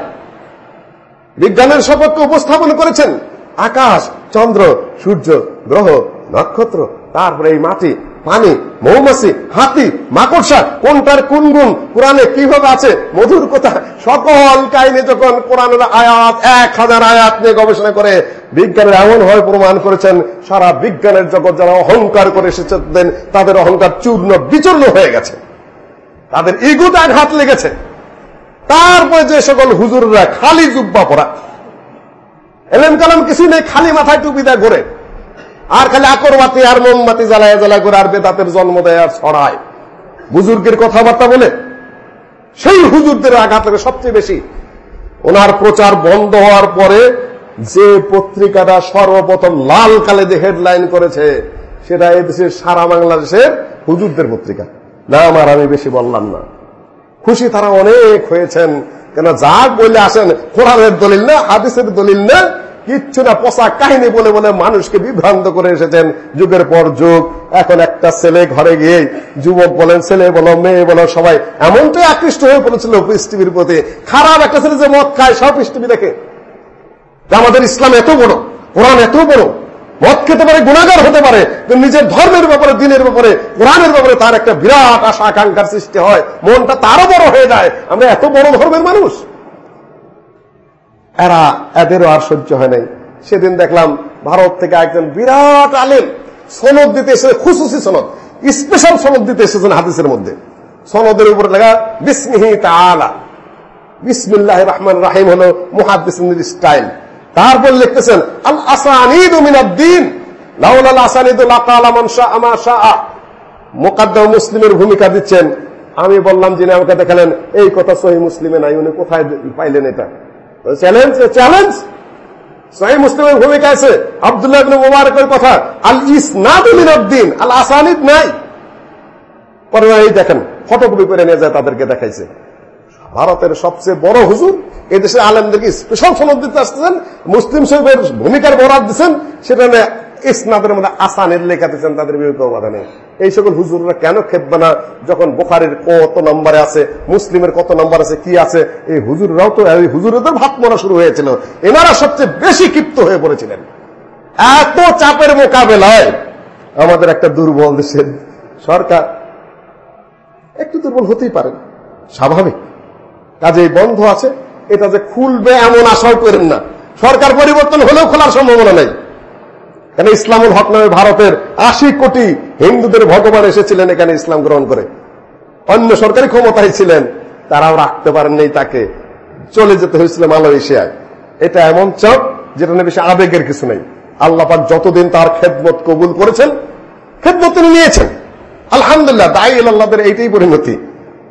বিজ্ঞানের সপক্ষে উপস্থাপন করেছেন, আকাশ, চন্দ্র, সূর্য, গ্রহ, নক্ষত্র, তারপরে এই মাটি পানি, মৌমাছি, হাতি, মাকড়সা, কোনটার কোন গুণ কোরআনে কীভাবে আছে, মধুর কথা, সকল কাহিনী যখন কোরআনের আয়াত, এক হাজার আয়াত নিয়ে গবেষণা করে, বিজ্ঞানের এমন হয় প্রমাণ করেছেন, সারা বিজ্ঞানের জগৎ যারা অহংকার করে এসেছেন তাদের অহংকার চূর্ণ বিচূর্ণ হয়ে গেছে। তাদের ইগুতে আঘাত লেগেছে। তারপরে যে সকল হুজুররা খালি জুব্বা পড়া এলেম কালাম কিছু নেই, খালি মাথায় টুপি দেয় ঘোরে। আর খালি আকরবাতি আর মোমবাতি জ্বালায় জ্বালায় করে আর বেদাতের জন্ম দেয় আর ছড়ায়। বুজুর্গের কথাবার্তা বলে? সেই হুজুরদের আঘাত লাগে সবচেয়ে বেশি। ওনার প্রচার বন্ধ হওয়ার পরে যে পত্রিকাটা সর্বপ্রথম লাল কালে যে হেডলাইন করেছে, সেটা এদেশের সারা বাংলাদেশের হুজুরদের পত্রিকা। না, আমার আমি বেশি বললাম না। খুশি তারা অনেক হয়েছেন। কেন, যা বলে আসেন, কোরআনের দলিল না, হাদিসের দলিল না কিচ্ছু না পচা কাহিনী বলে বলে মানুষকে বিভ্রান্ত করে এসেছেন যুগের পর যুগ। এখন একটা ছেলে ঘরে গিয়ে যুবক বলেন, ছেলে বলো, মেয়ে বলো, সবাই এমনটাই আকৃষ্ট হয়ে পড়েছিল টিভির প্রতি। খারাপ একটা ছেলে যে মদ খায়, সব টিভি দেখে। আমাদের ইসলাম এত বড়, কোরআন এত বড়, মদ খেতে পারে গুণাগার হতে পারে নিজের ধর্মের ব্যাপারে, দিনের ব্যাপারে, কোরআনের ব্যাপারে তার একটা বিরাট আশা আকাঙ্ক্ষার সৃষ্টি হয়। মনটা তারও বড় হয়ে যায়। আমরা এত বড় ধর্মের মানুষ। এরা এদেরও আর সহ্য হয় নাই। সেদিন দেখলাম ভারত থেকে একজন বিরাট আলেম সনদ দিতে এসে খুশুসি সনদ স্পেশাল সনদ দিতে এসেছেন হাদিসের মধ্যে। সনদের উপরে লেখা, বিসমিহি তালা বিসমিল্লাহ রহমান রাহিম হল মুহাদ্দিসের স্টাইল। তারপর লিখতেছেন আল আসানিদ মিনাদ্দিন লাউলাল আসানিদ লাকালা মান শাআ মা শাআ। মুকাদ্দাম মুসলিমের ভূমিকা দিচ্ছেন। আমি বললাম যিনি আমাকে দেখালেন, এই কথা সহি মুসলিমে নাই, উনি কোথায় পাইলেন এটা? চ্যালেঞ্জ চ্যালেঞ্জ মুসলিমের ভূমিকা আছে। আবদুল্লাহ মুবারকের কথা। আল আল আসানিদ নাই। দেখেন, ফটোকপি করে নিয়ে যায়, তাদেরকে দেখাইছে। ভারতের সবচেয়ে বড় হুজুর এই দেশের আলেমদেরকে স্পেশাল সনদ দিতে আসতেছেন। মুসলিম শরীফের ভূমিকার বরাদ দিচ্ছেন। সেটা ইসনাদের মধ্যে আসানের লেখা দিচ্ছেন, তাদের বিরুদ্ধে বাধা নেই এই সকল হুজুররা কেন খেপবে না? যখন বোখারের কত নম্বরে আছে, মুসলিমের কত নম্বর আছে, কি আছে? এই হুজুররাও তো, এই হুজুরদের ভাত মরা শুরু হয়েছিল। এনারা সবচেয়ে বেশি ক্ষিপ্ত হয়ে পড়েছিলেন। এত চাপের মোকাবেলায় আমাদের একটা দুর্বল দেশের সরকার, একটু দুর্বল হতেই পারে স্বাভাবিক। কাজে বন্ধ আছে, এটা যে খুলবে এমন আশাও করেন না। সরকার পরিবর্তন হলেও খোলার সম্ভাবনা নেই। কেন ইসলামুল হক নামে ভারতের আশি কোটি হিন্দুদের ভগবান এসেছিলেন এখানে ইসলাম গ্রহণ করে। অন্য সরকারি ক্ষমতায় ছিলেন, তারাও রাখতে পারেননি তাকে। চলে যেতে হয়েছিল মালয়েশিয়ায়। এটা এমন চাপ যেটা নিয়ে বেশি আবেগের কিছু নেই। আল্লাপাক যতদিন তার খেদমত কবুল করেছেন, খেদমত তিনি নিয়েছেন। আলহামদুলিল্লাহ, দায়ী আল্লাহদের এইটাই পরিণতি।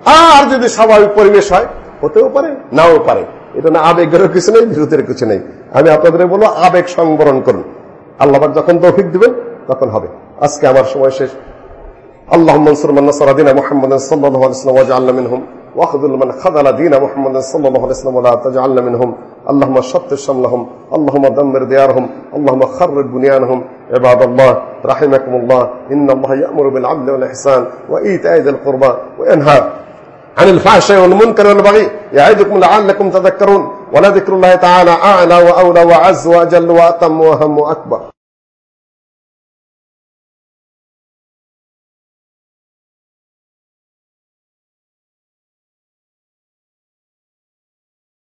আর যদি স্বাভাবিক পরিবেশ হয়, হতেও পারে, নাও পারে। এটা না আবেগেরও কিছু নেই বিরোধের কিছু নেই। আমি আপনাদের বলব, আবেগ সংবরণ করুন। আল্লাহ যখন তৌফিক দিবেন তখন হবে আজকে আমার সময় শেষ اللهم انصر من نصر دين محمد صلى الله عليه وسلم واجعلنا منهم واخذل من خذل دين محمد صلى الله عليه وسلم ولا تجعلنا منهم اللهم شتت شملهم اللهم دمر ديارهم اللهم خرب بنيانهم عباد الله رحمكم الله إن الله يأمر بالعدل والإحسان وإيتاء ذي القربى وينهى عن الفحشاء والمنكر والبغي يعظكم لعلكم تذكرون ولذكر الله تعالى أعلى وأولى وعز وأجل وأتم وأهم وأكبر